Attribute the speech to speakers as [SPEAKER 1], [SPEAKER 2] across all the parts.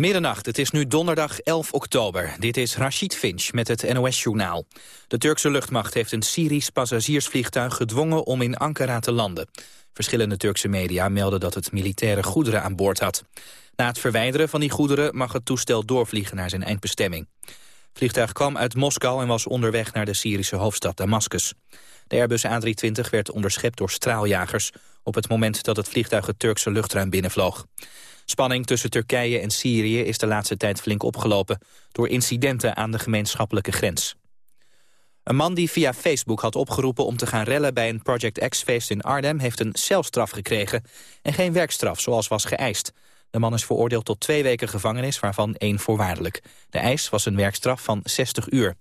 [SPEAKER 1] Middernacht, het is nu donderdag 11 oktober. Dit is Rashid Finch met het NOS-journaal. De Turkse luchtmacht heeft een Syrisch passagiersvliegtuig gedwongen om in Ankara te landen. Verschillende Turkse media melden dat het militaire goederen aan boord had. Na het verwijderen van die goederen mag het toestel doorvliegen naar zijn eindbestemming. Het vliegtuig kwam uit Moskou en was onderweg naar de Syrische hoofdstad Damascus. De Airbus A320 werd onderschept door straaljagers... op het moment dat het vliegtuig het Turkse luchtruim binnenvloog. Spanning tussen Turkije en Syrië is de laatste tijd flink opgelopen... door incidenten aan de gemeenschappelijke grens. Een man die via Facebook had opgeroepen om te gaan rellen bij een Project X-feest in Arnhem... heeft een celstraf gekregen en geen werkstraf, zoals was geëist. De man is veroordeeld tot twee weken gevangenis, waarvan één voorwaardelijk. De eis was een werkstraf van 60 uur.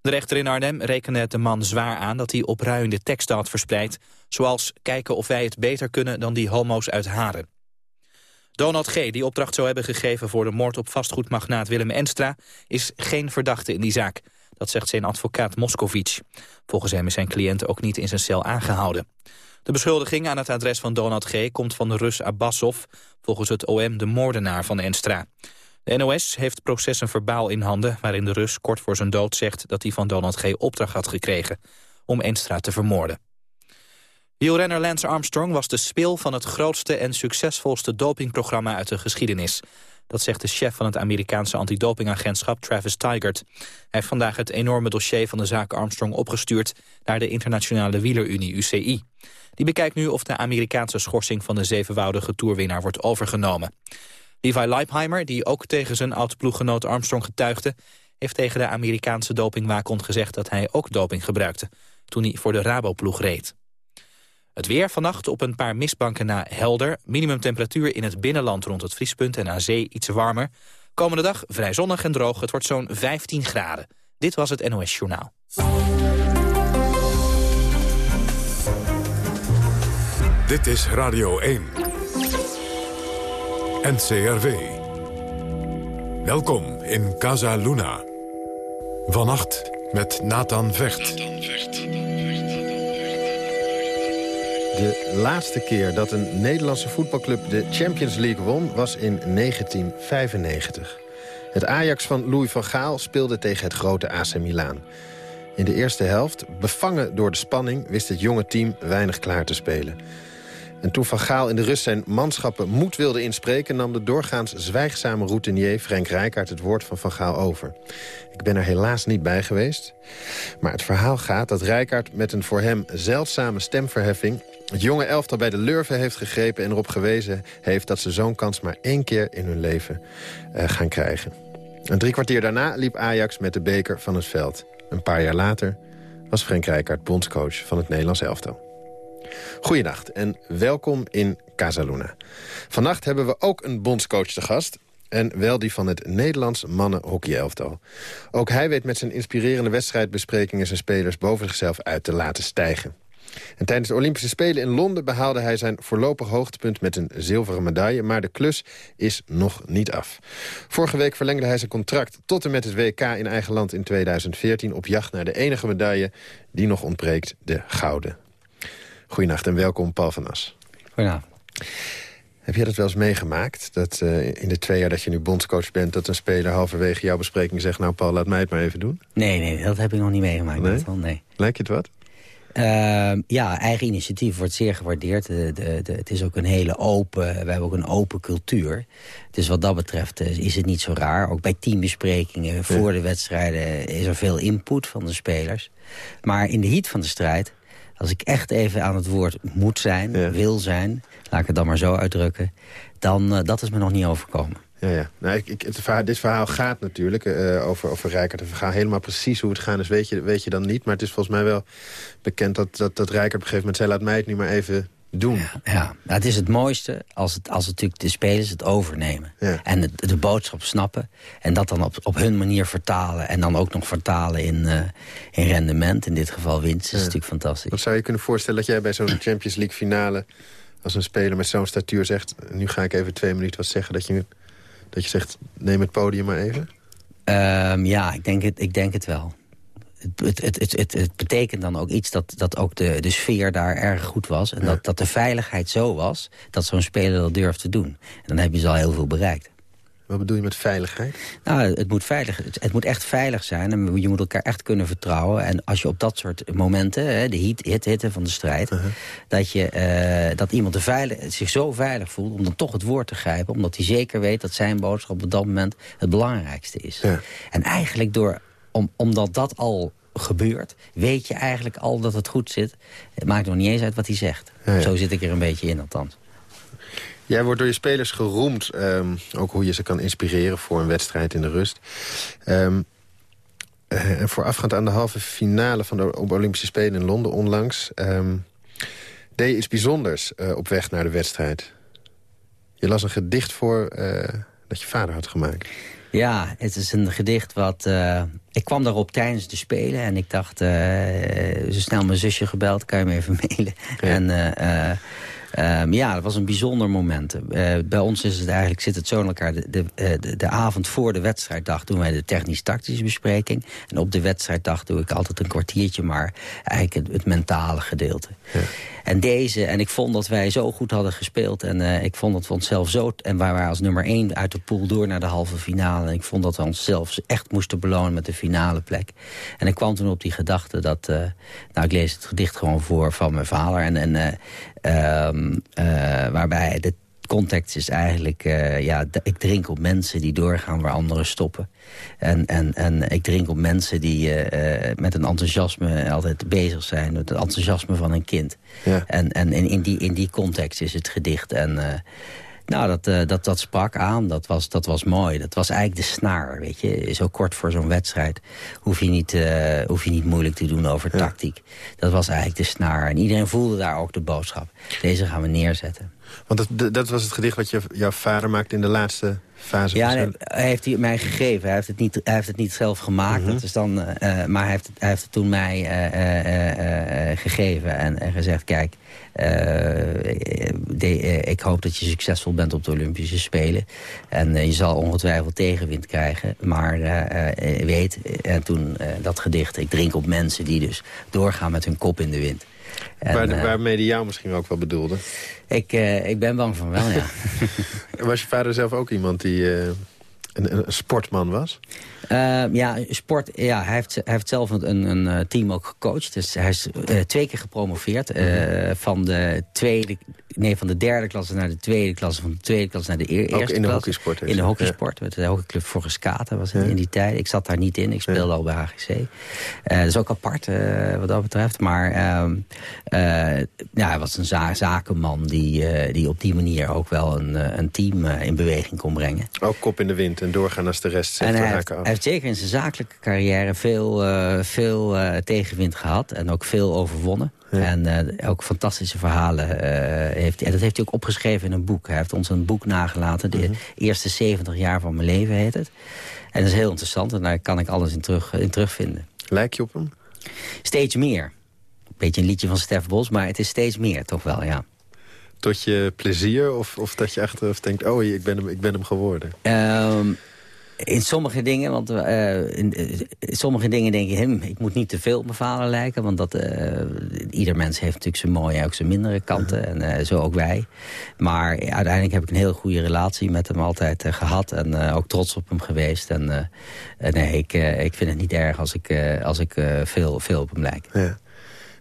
[SPEAKER 1] De rechter in Arnhem rekende het de man zwaar aan dat hij opruiende teksten had verspreid... zoals kijken of wij het beter kunnen dan die homo's uit Haren. Donald G., die opdracht zou hebben gegeven voor de moord op vastgoedmagnaat Willem Enstra... is geen verdachte in die zaak. Dat zegt zijn advocaat Moscovic. Volgens hem is zijn cliënt ook niet in zijn cel aangehouden. De beschuldiging aan het adres van Donald G. komt van de Rus Abbasov... volgens het OM de moordenaar van Enstra. De NOS heeft processen verbaal in handen... waarin de Rus kort voor zijn dood zegt dat hij van Donald G. opdracht had gekregen... om Enstra te vermoorden. Wielrenner Lance Armstrong was de spil van het grootste en succesvolste dopingprogramma uit de geschiedenis. Dat zegt de chef van het Amerikaanse antidopingagentschap Travis Tigert. Hij heeft vandaag het enorme dossier van de zaak Armstrong opgestuurd naar de internationale wielerunie UCI. Die bekijkt nu of de Amerikaanse schorsing van de zevenvoudige toerwinnaar wordt overgenomen. Levi Leipheimer, die ook tegen zijn oud-ploeggenoot Armstrong getuigde... heeft tegen de Amerikaanse dopingwaakhond gezegd dat hij ook doping gebruikte... toen hij voor de Rabo-ploeg reed. Het weer vannacht op een paar mistbanken na helder. Minimumtemperatuur in het binnenland rond het vriespunt en aan zee iets warmer. Komende dag vrij zonnig en droog. Het wordt zo'n 15 graden. Dit was het NOS Journaal.
[SPEAKER 2] Dit is Radio 1. NCRV. Welkom in Casa Luna. Vannacht met Nathan Vecht.
[SPEAKER 3] De laatste keer dat een Nederlandse voetbalclub de Champions League won was in 1995. Het Ajax van Louis van Gaal speelde tegen het grote AC Milan. In de eerste helft, bevangen door de spanning, wist het jonge team weinig klaar te spelen. En toen Van Gaal in de rust zijn manschappen moed wilde inspreken... nam de doorgaans zwijgzame routinier Frank Rijkaard het woord van Van Gaal over. Ik ben er helaas niet bij geweest. Maar het verhaal gaat dat Rijkaard met een voor hem zeldzame stemverheffing... het jonge elftal bij de lurven heeft gegrepen en erop gewezen heeft... dat ze zo'n kans maar één keer in hun leven uh, gaan krijgen. En drie kwartier daarna liep Ajax met de beker van het veld. Een paar jaar later was Frank Rijkaard bondscoach van het Nederlands elftal. Goedenacht en welkom in Casaluna. Vannacht hebben we ook een bondscoach te gast. En wel die van het Nederlands mannen-hockeyelftal. Ook hij weet met zijn inspirerende wedstrijdbesprekingen... zijn spelers boven zichzelf uit te laten stijgen. En tijdens de Olympische Spelen in Londen behaalde hij zijn voorlopig hoogtepunt met een zilveren medaille. Maar de klus is nog niet af. Vorige week verlengde hij zijn contract tot en met het WK in eigen land in 2014... op jacht naar de enige medaille die nog ontbreekt, de gouden. Goedenacht en welkom Paul van As.
[SPEAKER 4] Goedenavond.
[SPEAKER 3] Heb jij dat wel eens meegemaakt? Dat uh, in de twee jaar dat je nu bondscoach bent... dat een speler halverwege jouw bespreking zegt... nou Paul, laat mij het maar even doen?
[SPEAKER 4] Nee, nee, dat heb ik nog niet meegemaakt.
[SPEAKER 3] Nee?
[SPEAKER 4] nee.
[SPEAKER 3] Lijkt je het wat?
[SPEAKER 4] Uh, ja, eigen initiatief wordt zeer gewaardeerd. De, de, de, het is ook een hele open, we hebben ook een open cultuur. Dus wat dat betreft uh, is het niet zo raar. Ook bij teambesprekingen voor de wedstrijden is er veel input van de spelers. Maar in de heat van de strijd als ik echt even aan het woord moet zijn, ja. wil zijn... laat ik het dan maar zo uitdrukken... dan uh, dat is me nog niet overkomen.
[SPEAKER 3] Ja, ja. Nou, ik, ik, het verhaal, dit verhaal gaat natuurlijk uh, over, over Rijkaard en Vergaal. Helemaal precies hoe het gaat is, weet je, weet je dan niet. Maar het is volgens mij wel bekend dat, dat, dat op een gegeven moment zei... laat mij het nu maar even doen.
[SPEAKER 4] Ja, ja. Nou, het is het mooiste als, het, als het natuurlijk de spelers het overnemen.
[SPEAKER 3] Ja.
[SPEAKER 4] En de, de, boodschap snappen. En dat dan op, op hun manier vertalen. En dan ook nog vertalen in, uh, in rendement. In dit geval winst. Dat is natuurlijk fantastisch.
[SPEAKER 3] Wat zou je kunnen voorstellen dat jij bij zo'n Champions League finale... als een speler met zo'n statuur zegt... nu ga ik even twee minuten wat zeggen. Dat je, dat je zegt, neem het podium maar even?
[SPEAKER 4] Um, ja, ik denk het, ik denk het wel het, het, het, het, het betekent dan ook iets dat, dat ook de, de sfeer daar erg goed was. En ja. dat, dat de veiligheid zo was dat zo'n speler dat durft te doen. En dan heb je ze al heel veel bereikt.
[SPEAKER 3] Wat bedoel je met veiligheid?
[SPEAKER 4] Nou, het moet, veilig, het, moet echt veilig zijn. En je moet elkaar echt kunnen vertrouwen. En als je op dat soort momenten, hè, de hit, hit, hitte van de strijd... Uh-huh. dat, je, uh, dat iemand veilig, zich zo veilig voelt om dan toch het woord te grijpen... omdat hij zeker weet dat zijn boodschap op dat moment het belangrijkste is. Ja. En eigenlijk door, om, omdat dat al gebeurt, weet je eigenlijk al dat het goed zit. Het maakt nog niet eens uit wat hij zegt. Zo zit ik er een beetje in althans.
[SPEAKER 3] Jij wordt door je spelers geroemd, um, ook hoe je ze kan inspireren voor een wedstrijd in de rust. Um, uh, voorafgaand aan de halve finale van de Olympische Spelen in Londen onlangs... Um, deed je iets bijzonders uh, op weg naar de wedstrijd. Je las een gedicht voor uh, dat je vader had gemaakt.
[SPEAKER 4] Ja, het is een gedicht wat... Uh, ik kwam daarop tijdens de Spelen en ik dacht... Zo snel mijn zusje gebeld, kan je me even mailen. Ja. En... Um, ja, dat was een bijzonder moment. Uh, bij ons is het eigenlijk, zit het zo in elkaar. De, uh, de, de, avond voor de wedstrijddag doen wij de technisch-tactische bespreking. En op de wedstrijddag doe ik altijd een kwartiertje maar eigenlijk het, het mentale gedeelte. Ja. En deze, en ik vond dat wij zo goed hadden gespeeld. En uh, ik vond dat we onszelf zo... En wij waren als nummer één uit de pool door naar de halve finale. En ik vond dat we onszelf echt moesten belonen met de finale plek. En ik kwam toen op die gedachte dat... Uh, nou, ik lees het gedicht gewoon voor van mijn vader. En, en uh, um, waarbij de context is eigenlijk, uh, ja, ik drink op mensen die doorgaan waar anderen stoppen. En, en, en ik drink op mensen die uh, met een enthousiasme altijd bezig zijn. Met het enthousiasme van een kind. Ja. En, en in, die, in die context is het gedicht. En nou, dat, dat, dat sprak aan. Dat was, dat was mooi. Dat was eigenlijk de snaar, weet je. Zo kort voor zo'n wedstrijd hoef je, niet, uh, hoef je niet moeilijk te doen over ja. tactiek. Dat was eigenlijk de snaar. En iedereen voelde daar ook de boodschap. Deze gaan we neerzetten.
[SPEAKER 3] Want dat, dat was het gedicht wat je, jouw vader maakte in de laatste fase?
[SPEAKER 4] Ja, nee, hij heeft hij mij gegeven. Hij heeft het niet, hij heeft het niet zelf gemaakt. Mm -hmm. dat is dan, uh, maar hij heeft, hij heeft het toen mij uh, uh, gegeven en, en, gezegd... kijk, de, ik hoop dat je succesvol bent op de Olympische Spelen. En je zal ongetwijfeld tegenwind krijgen. Maar weet, en toen dat gedicht... ik drink op mensen die dus doorgaan met hun kop in de wind...
[SPEAKER 3] En, Waar, waarmee die jou misschien ook wel bedoelde?
[SPEAKER 4] Ik, uh, ik ben bang van wel, ja.
[SPEAKER 3] was je vader zelf ook iemand die uh, een, een, sportman was?
[SPEAKER 4] ja, sport, ja hij, heeft, hij heeft zelf een, een team ook gecoacht. Dus hij is twee keer gepromoveerd. -hmm. Van de tweede nee, van de derde klasse naar de tweede klasse, van de tweede klasse naar de eerste
[SPEAKER 3] Ook in
[SPEAKER 4] de
[SPEAKER 3] hockeysport.
[SPEAKER 4] In de hockeysport, met de hockeyclub voor Geskaten was ja. in die tijd. Ik zat daar niet in, ik speelde ja. al bij HGC. Uh, dat is ook apart uh, wat dat betreft. Maar uh, ja, hij was een za zakenman die, eh, die op die manier ook wel een, een team in beweging kon brengen.
[SPEAKER 3] Ook kop in de wind en doorgaan als de rest
[SPEAKER 4] en hij heeft, hij heeft, zeker in zijn zakelijke carrière veel, veel tegenwind gehad en ook veel overwonnen. Ja. En uh, ook fantastische verhalen uh, heeft hij. En dat heeft hij ook opgeschreven in een boek. Hij heeft ons een boek nagelaten. De -huh. eerste 70 jaar van mijn leven heet het. En dat is heel interessant. En daar kan ik alles in, terug, in terugvinden.
[SPEAKER 3] Lijk je op hem?
[SPEAKER 4] Steeds meer. Beetje een liedje van Stef Bos, maar het is steeds meer toch wel, ja.
[SPEAKER 3] Tot je plezier of, of dat je achteraf denkt... oh, ik ben hem, ik ben hem geworden?
[SPEAKER 4] Um, in sommige dingen, want uh, in, in, sommige dingen denk je, hm, ik moet niet te veel op mijn vader lijken. Want dat, uh, ieder mens heeft natuurlijk zijn mooie en ook zijn mindere kanten. Uh -huh. En zo ook wij. Maar uiteindelijk heb ik een heel goede relatie met hem altijd gehad. En ook trots op hem geweest. En nee, ik, ik vind het niet erg als ik, als ik veel, veel op hem lijk.
[SPEAKER 3] Ja. Nou,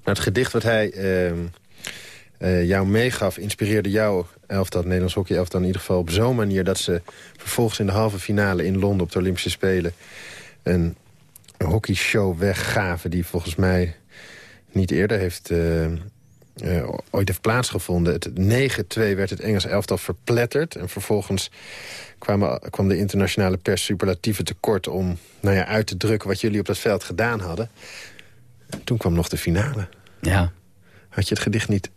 [SPEAKER 3] het gedicht wat hij ehm, jou meegaf, inspireerde jou elftal, het Nederlands hockey elftal in ieder geval op zo'n manier... dat ze vervolgens in de halve finale in Londen op de Olympische Spelen... een, hockeyshow weggaven die volgens mij niet eerder heeft... Uh, uh, ooit heeft plaatsgevonden. Het 9-2 werd het Engelse elftal verpletterd. En vervolgens kwam, kwam de internationale pers superlatieve tekort... om nou ja, uit te drukken wat jullie op dat veld gedaan hadden. En toen kwam nog de finale.
[SPEAKER 4] Ja.
[SPEAKER 3] Had je het gedicht niet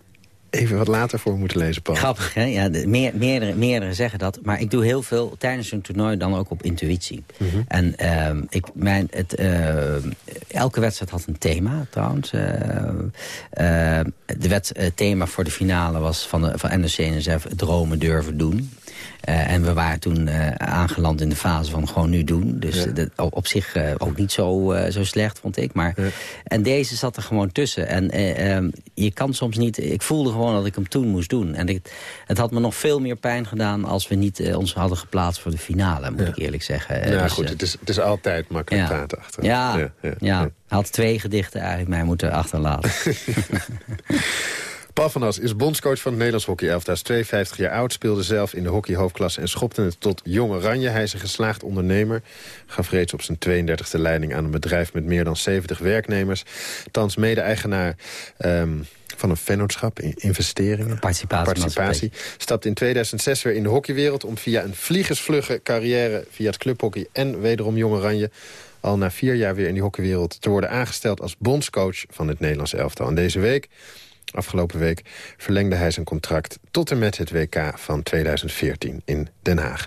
[SPEAKER 3] even wat later voor moeten lezen, Paul.
[SPEAKER 4] Grappig, hè? Ja, de, meer, meerdere, meerdere zeggen dat. Maar ik doe heel veel tijdens een toernooi dan ook op intuïtie. Mm -hmm. En uh, ik, mijn, het, uh, elke wedstrijd had een thema, trouwens. Uh, de wet, thema voor de finale was van, de, van dromen durven doen. Uh, en we waren toen uh, aangeland in de fase van gewoon nu doen. Dus ja. de, op zich uh, ook niet zo, zo slecht, vond ik. Maar, ja. En deze zat er gewoon tussen. En ehm, je kan soms niet... Ik voelde gewoon dat ik hem toen moest doen. En ik, het had me nog veel meer pijn gedaan... als we niet ons hadden geplaatst voor de finale, moet ik eerlijk zeggen.
[SPEAKER 3] Ja, dus, goed, het is, het is altijd makkelijk praten achter.
[SPEAKER 4] Ja, ja, Hij had twee gedichten eigenlijk mij moeten achterlaten.
[SPEAKER 3] Paul van As is bondscoach van het Nederlands hockey Hij is 52 jaar oud, speelde zelf in de hockeyhoofdklasse... en schopte het tot jong oranje. Hij is een geslaagd ondernemer. Gaf reeds op zijn 32e leiding aan een bedrijf met meer dan 70 werknemers. Thans mede-eigenaar... Um, van een vennootschap, investeringen,
[SPEAKER 4] participatie,
[SPEAKER 3] participatie. Stapt in 2006 weer in de hockeywereld... om via een vliegersvlugge carrière via het clubhockey en wederom Jong Oranje... al na vier jaar weer in die hockeywereld te worden aangesteld... als bondscoach van het Nederlands elftal. En deze week Afgelopen week verlengde hij zijn contract tot en met het WK van 2014 in Den Haag.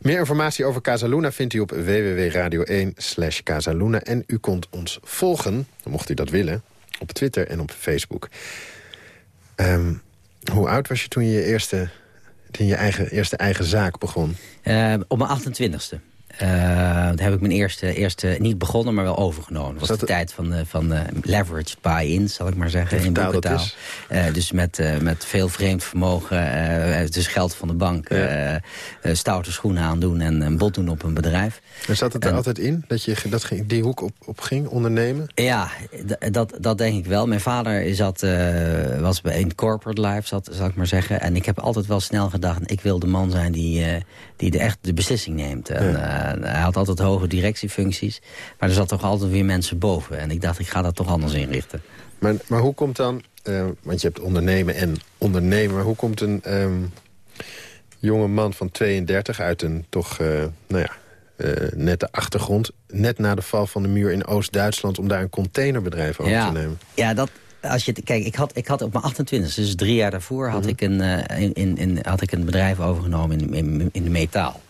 [SPEAKER 3] Meer informatie over Casaluna vindt u op www.radio1 slash Casaluna. En u kunt ons volgen, mocht u dat willen, op Twitter en op Facebook. Um, hoe oud was je toen je eerste, toen je eigen, eerste eigen zaak begon?
[SPEAKER 4] Uh, op mijn 28ste. Uh, daar heb ik mijn eerste, eerste, niet begonnen, maar wel overgenomen. Dat was de tijd van, uh, van uh, leveraged buy-in, zal ik maar zeggen, in boekentaal. dus met, met veel vreemd vermogen, dus geld van de bank, ja. stoute schoenen aandoen en een bod doen op een bedrijf.
[SPEAKER 3] En zat het er altijd in, dat je dat die hoek op, op ging, ondernemen?
[SPEAKER 4] Ja, dat, dat denk ik wel. Mijn vader zat, was bij een corporate life, zat, zal ik maar zeggen. En ik heb altijd wel snel gedacht, ik wil de man zijn die, die de, echt de beslissing neemt. En, ja hij had altijd hoge directiefuncties. Maar er zat toch altijd weer mensen boven. En ik dacht, ik ga dat toch anders inrichten.
[SPEAKER 3] Maar, maar hoe komt dan... Uh, want je hebt ondernemen en ondernemen. Maar hoe komt een um, jonge man van 32 uit een toch... Uh, nou ja, uh, nette achtergrond... net na de val van de muur in Oost-Duitsland... om daar een containerbedrijf over
[SPEAKER 4] ja,
[SPEAKER 3] te nemen?
[SPEAKER 4] Ja, dat, als je, kijk, ik had, ik had op mijn 28, dus drie jaar daarvoor... had, mm -hmm. ik, een, in, in, in, had ik een bedrijf overgenomen in, in, in de metaal.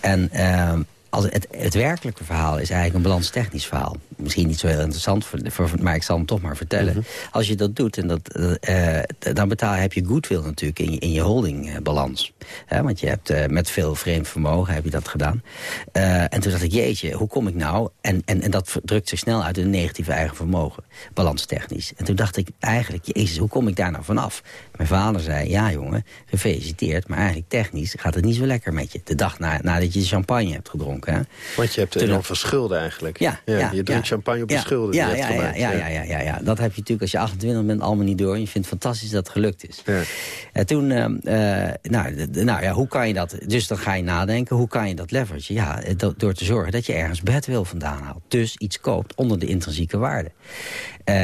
[SPEAKER 4] En uh, als het, het werkelijke verhaal is eigenlijk een balanstechnisch verhaal. Misschien niet zo heel interessant, voor, voor, maar ik zal hem toch maar vertellen. Mm -hmm. Als je dat doet, en dat, uh, dan betaal, heb je goodwill natuurlijk in je, in je holdingbalans. Uh, want je hebt uh, met veel vreemd vermogen heb je dat gedaan. en toen dacht ik, jeetje, hoe kom ik nou? En, en, en dat drukt zich snel uit in een negatieve eigen vermogen, balanstechnisch. En toen dacht ik eigenlijk, jezus, hoe kom ik daar nou vanaf? Mijn vader zei, ja jongen, gefeliciteerd, maar eigenlijk technisch gaat het niet zo lekker met je. De dag na, nadat je champagne hebt gedronken. Hè?
[SPEAKER 3] Want je hebt enorm veel schulden eigenlijk.
[SPEAKER 4] Ja, ja, ja
[SPEAKER 3] je drinkt champagne op de schulden
[SPEAKER 4] ja, ja, ja, ja, ja, ja, ja, dat heb je natuurlijk als je 28 bent allemaal niet door. En je vindt het fantastisch dat het gelukt is.
[SPEAKER 3] Ja.
[SPEAKER 4] En toen, uh, nou, nou ja, hoe kan je dat... Dus dan ga je nadenken, hoe kan je dat leverage? Ja, door te zorgen dat je ergens wil vandaan haalt. Dus iets koopt onder de intrinsieke waarde. Uh,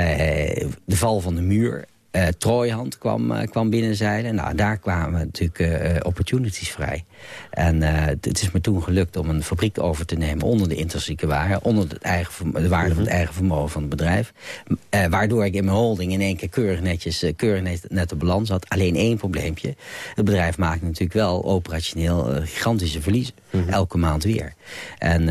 [SPEAKER 4] de val van de muur uh, Trooihand kwam, uh, kwam binnenzeilen. Nou, daar kwamen natuurlijk uh, opportunities vrij. En het is me toen gelukt om een fabriek over te nemen onder de intrinsieke waarde. Onder het eigen, de waarde van het mhm. eigen vermogen van het bedrijf. waardoor ik in mijn holding in één keer keurig netjes, keurig net, net de balans had. Alleen één probleempje. Het bedrijf maakt natuurlijk wel operationeel gigantische verliezen. Mm Elke maand weer. En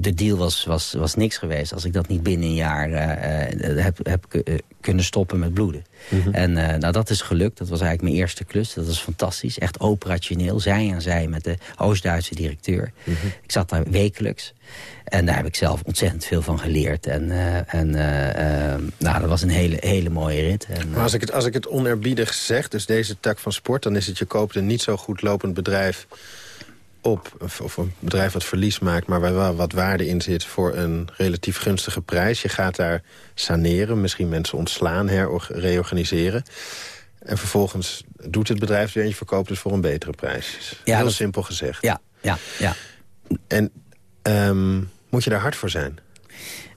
[SPEAKER 4] de deal was, was, was niks geweest als ik dat niet binnen een jaar uh, heb, heb kunnen stoppen met bloeden. Mm -hmm. En uh, nou, dat is gelukt. Dat was eigenlijk mijn eerste klus. Dat was fantastisch. Echt operationeel. Zij aan zij met de Oost-Duitse directeur. Mm -hmm. Ik zat daar wekelijks. En daar heb ik zelf ontzettend veel van geleerd. En, uh, en uh, nou, dat was een hele, hele mooie rit. En,
[SPEAKER 3] maar als ik, het, als ik het onerbiedig zeg, dus deze tak van sport... dan is het je koopt een niet zo goed lopend bedrijf op, of een bedrijf wat verlies maakt... maar waar wel wat waarde in zit voor een relatief gunstige prijs. Je gaat daar saneren, misschien mensen ontslaan, herreorganiseren. En vervolgens doet het bedrijf weer en je verkoopt het voor een betere prijs. Ja, Heel dat... simpel gezegd.
[SPEAKER 4] Ja, ja, ja.
[SPEAKER 3] En um, moet je daar hard voor zijn?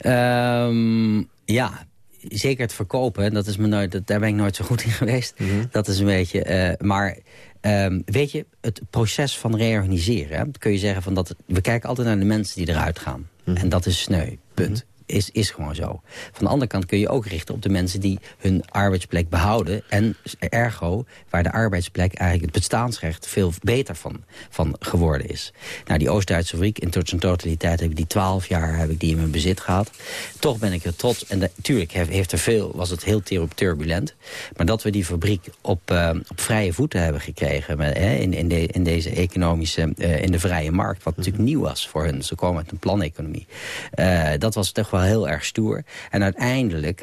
[SPEAKER 4] Um, ja, zeker het verkopen. Dat is me nooit, dat, daar ben ik nooit zo goed in geweest. Mm -hmm. Dat is een beetje... Uh, maar Um, weet je, het proces van reorganiseren... Hè, kun je zeggen van dat we kijken altijd naar de mensen die eruit gaan. Mm -hmm. En dat is sneu, punt. Mm -hmm. Is, is gewoon zo. Van de andere kant kun je ook richten op de mensen die hun arbeidsplek behouden. En ergo, waar de arbeidsplek eigenlijk het bestaansrecht veel beter van, van geworden is. Nou, die Oost-Duitse fabriek, in tot zijn totaliteit heb ik die twaalf jaar heb ik die in mijn bezit gehad. Toch ben ik er trots. En natuurlijk heeft er veel, was het heel turbulent. Maar dat we die fabriek op, uh, op vrije voeten hebben gekregen. Hè, in, in, de, in deze economische, uh, in de vrije markt. Wat natuurlijk nieuw was voor hun. Ze komen uit een planeconomie. Uh, dat was toch wel heel erg stoer. En uiteindelijk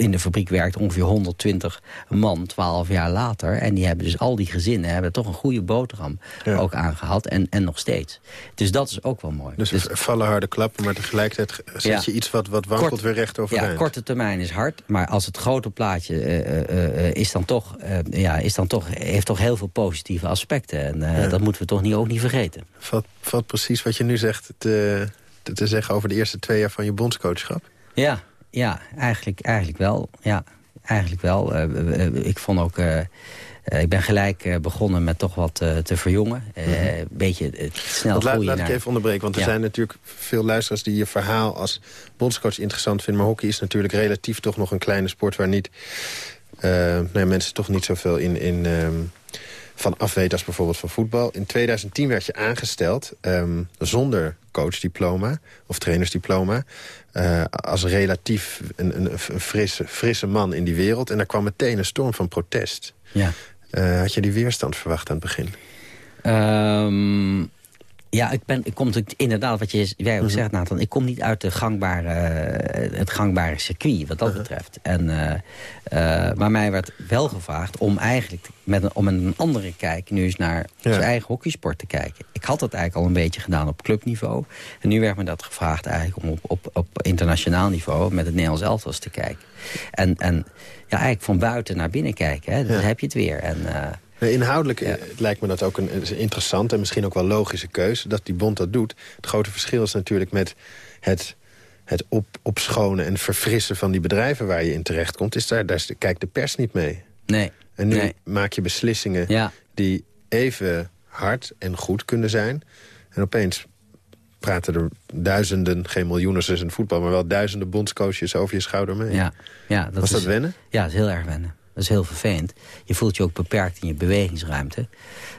[SPEAKER 4] in de fabriek werkt ongeveer 120 man 12 jaar later. En die hebben dus al die gezinnen hebben toch een goede boterham ook aangehad. En, en nog steeds. Dus dat is ook wel mooi.
[SPEAKER 3] Dus, dus vallen harde klappen, maar tegelijkertijd zet je iets wat, wat wankelt Kort, weer recht overeind.
[SPEAKER 4] Ja, korte termijn is hard. Maar als het grote plaatje uh, uh, is dan toch, ja, is dan toch, heeft toch heel veel positieve aspecten. En dat moeten we toch niet, ook niet vergeten.
[SPEAKER 3] Valt, valt precies wat je nu zegt te, te zeggen over de eerste twee jaar van je bondscoachschap?
[SPEAKER 4] Ja, ja, eigenlijk, eigenlijk wel. Ja, eigenlijk wel. Uh, ik vond ook... Uh, ik ben gelijk begonnen met toch wat te verjongen. Een mm -hmm. beetje snel
[SPEAKER 3] want. Laat, laat ik even onderbreken, want er zijn natuurlijk veel luisteraars... die je verhaal als bondscoach interessant vinden. Maar hockey is natuurlijk relatief toch nog een kleine sport... waar niet, nou mensen toch niet zoveel in... in um, van afweten als bijvoorbeeld van voetbal. In 2010 werd je aangesteld um, zonder coachdiploma of trainersdiploma... Uh, als relatief een, een, een frisse, frisse man in die wereld. En daar kwam meteen een storm van protest.
[SPEAKER 4] Ja.
[SPEAKER 3] Uh, had je die weerstand verwacht aan het begin?
[SPEAKER 4] Um, ja, ik, ben, ik kom natuurlijk inderdaad, wat je, jij ook -hmm. zegt, Nathan... ik kom niet uit de gangbare, het gangbare circuit, wat dat uh -huh. betreft. En, uh, uh, maar mij werd wel gevraagd om eigenlijk met een, om een andere kijk... nu eens naar ja. zijn eigen hockeysport te kijken. Ik had dat eigenlijk al een beetje gedaan op clubniveau. En nu werd me dat gevraagd eigenlijk om op, op, op internationaal niveau... met het Nederlands elftal te kijken. En, en ja, eigenlijk van buiten naar binnen kijken, hè, dan ja. heb je het weer. En...
[SPEAKER 3] Inhoudelijk ja. lijkt me dat ook een, een interessante en misschien ook wel logische keuze... dat die bond dat doet. Het grote verschil is natuurlijk met het, het op, opschonen en verfrissen van die bedrijven... waar je in terechtkomt, is daar, daar kijkt de pers niet mee.
[SPEAKER 4] Nee.
[SPEAKER 3] En nu
[SPEAKER 4] nee.
[SPEAKER 3] maak je beslissingen
[SPEAKER 4] ja.
[SPEAKER 3] die even hard en goed kunnen zijn. En opeens praten er duizenden, geen miljoenen zoals in voetbal... maar wel duizenden bondscoaches over je schouder mee.
[SPEAKER 4] Ja. Ja, dat
[SPEAKER 3] Was
[SPEAKER 4] is,
[SPEAKER 3] dat wennen?
[SPEAKER 4] Ja, dat is heel erg wennen. Dat is heel vervelend. Je voelt je ook beperkt in je bewegingsruimte.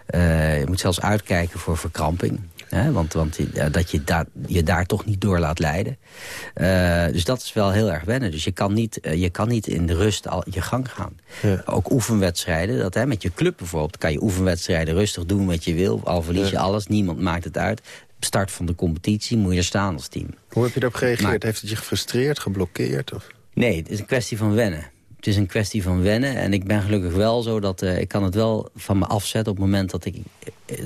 [SPEAKER 4] Uh, je moet zelfs uitkijken voor verkramping. Hè? Want, want uh, dat je, je daar toch niet door laat leiden. Uh, dus dat is wel heel erg wennen. Dus je kan niet, je kan niet in de rust al je gang gaan.
[SPEAKER 3] Ja.
[SPEAKER 4] Ook oefenwedstrijden. Dat, hè, met je club bijvoorbeeld kan je oefenwedstrijden rustig doen wat je wil. Al verlies je ja. alles, niemand maakt het uit start van de competitie moet je er staan als team.
[SPEAKER 3] Hoe heb je daarop gereageerd? Maar, Heeft het je gefrustreerd, geblokkeerd? Of?
[SPEAKER 4] Nee, het is een kwestie van wennen het is een kwestie van wennen. En ik ben gelukkig wel zo dat uh, ik kan het wel van me afzetten... op het moment dat ik,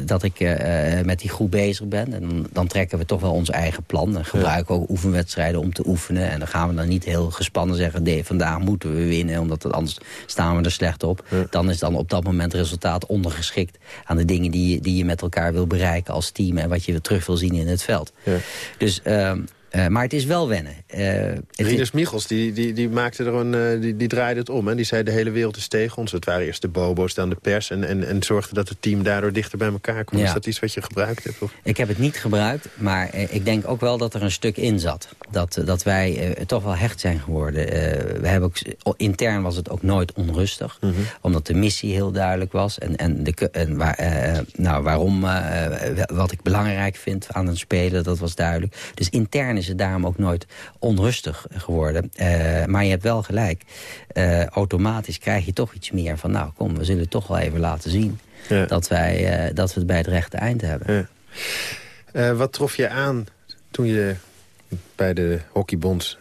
[SPEAKER 4] dat ik uh, met die groep bezig ben. En dan, dan, trekken we toch wel ons eigen plan. En gebruiken ja. ook oefenwedstrijden om te oefenen. En dan gaan we dan niet heel gespannen zeggen... nee, vandaag moeten we winnen, omdat het anders staan we er slecht op.
[SPEAKER 3] Ja.
[SPEAKER 4] Dan is dan op dat moment het resultaat ondergeschikt... aan de dingen die, die je met elkaar wil bereiken als team... en wat je weer terug wil zien in het veld.
[SPEAKER 3] Ja.
[SPEAKER 4] Dus... Uh, uh, maar het is wel wennen. Uh,
[SPEAKER 3] Rinus Michels, die, die, die, maakte er een, uh, die, die draaide het om. Hè? Die zei de hele wereld is tegen ons. Het waren eerst de bobo's, dan de pers. En, en, en zorgde dat het team daardoor dichter bij elkaar kwam. Ja. Is dat iets wat je gebruikt hebt? Of?
[SPEAKER 4] Ik heb het niet gebruikt. Maar ik denk ook wel dat er een stuk in zat. Dat, dat wij toch wel hecht zijn geworden. we hebben ook, intern was het ook nooit onrustig.
[SPEAKER 3] Mm -hmm.
[SPEAKER 4] Omdat de missie heel duidelijk was. En, en, de, en waar, nou, waarom, wat ik belangrijk vind aan het spelen, dat was duidelijk. Dus intern is is het daarom ook nooit onrustig geworden. Uh, maar je hebt wel gelijk. Uh, automatisch krijg je toch iets meer van... nou, kom, we zullen toch wel even laten zien...
[SPEAKER 3] Ja.
[SPEAKER 4] Dat, wij, uh, dat we het bij het rechte eind hebben.
[SPEAKER 3] Ja. wat trof je aan toen je bij de hockeybond...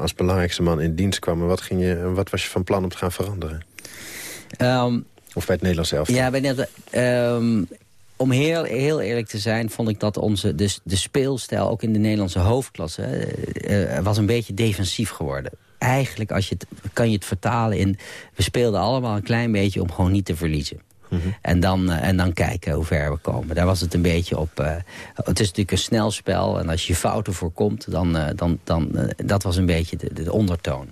[SPEAKER 3] als belangrijkste man in dienst kwam? En wat, ging je, wat was je van plan om te gaan veranderen?
[SPEAKER 4] Um,
[SPEAKER 3] of bij het Nederlands elftal?
[SPEAKER 4] Ja, bij net, um, om heel, heel eerlijk te zijn, vond ik dat onze, de, de speelstijl... ook in de Nederlandse hoofdklasse, uh, was een beetje defensief geworden. Eigenlijk als je het, kan je het vertalen in... we speelden allemaal een klein beetje om gewoon niet te verliezen.
[SPEAKER 3] Mm -hmm.
[SPEAKER 4] en, dan, uh, en dan kijken hoe ver we komen. Daar was het een beetje op... Uh, het is natuurlijk een snel spel. En als je fouten voorkomt, dan, dan, dan dat was een beetje de, de ondertoon.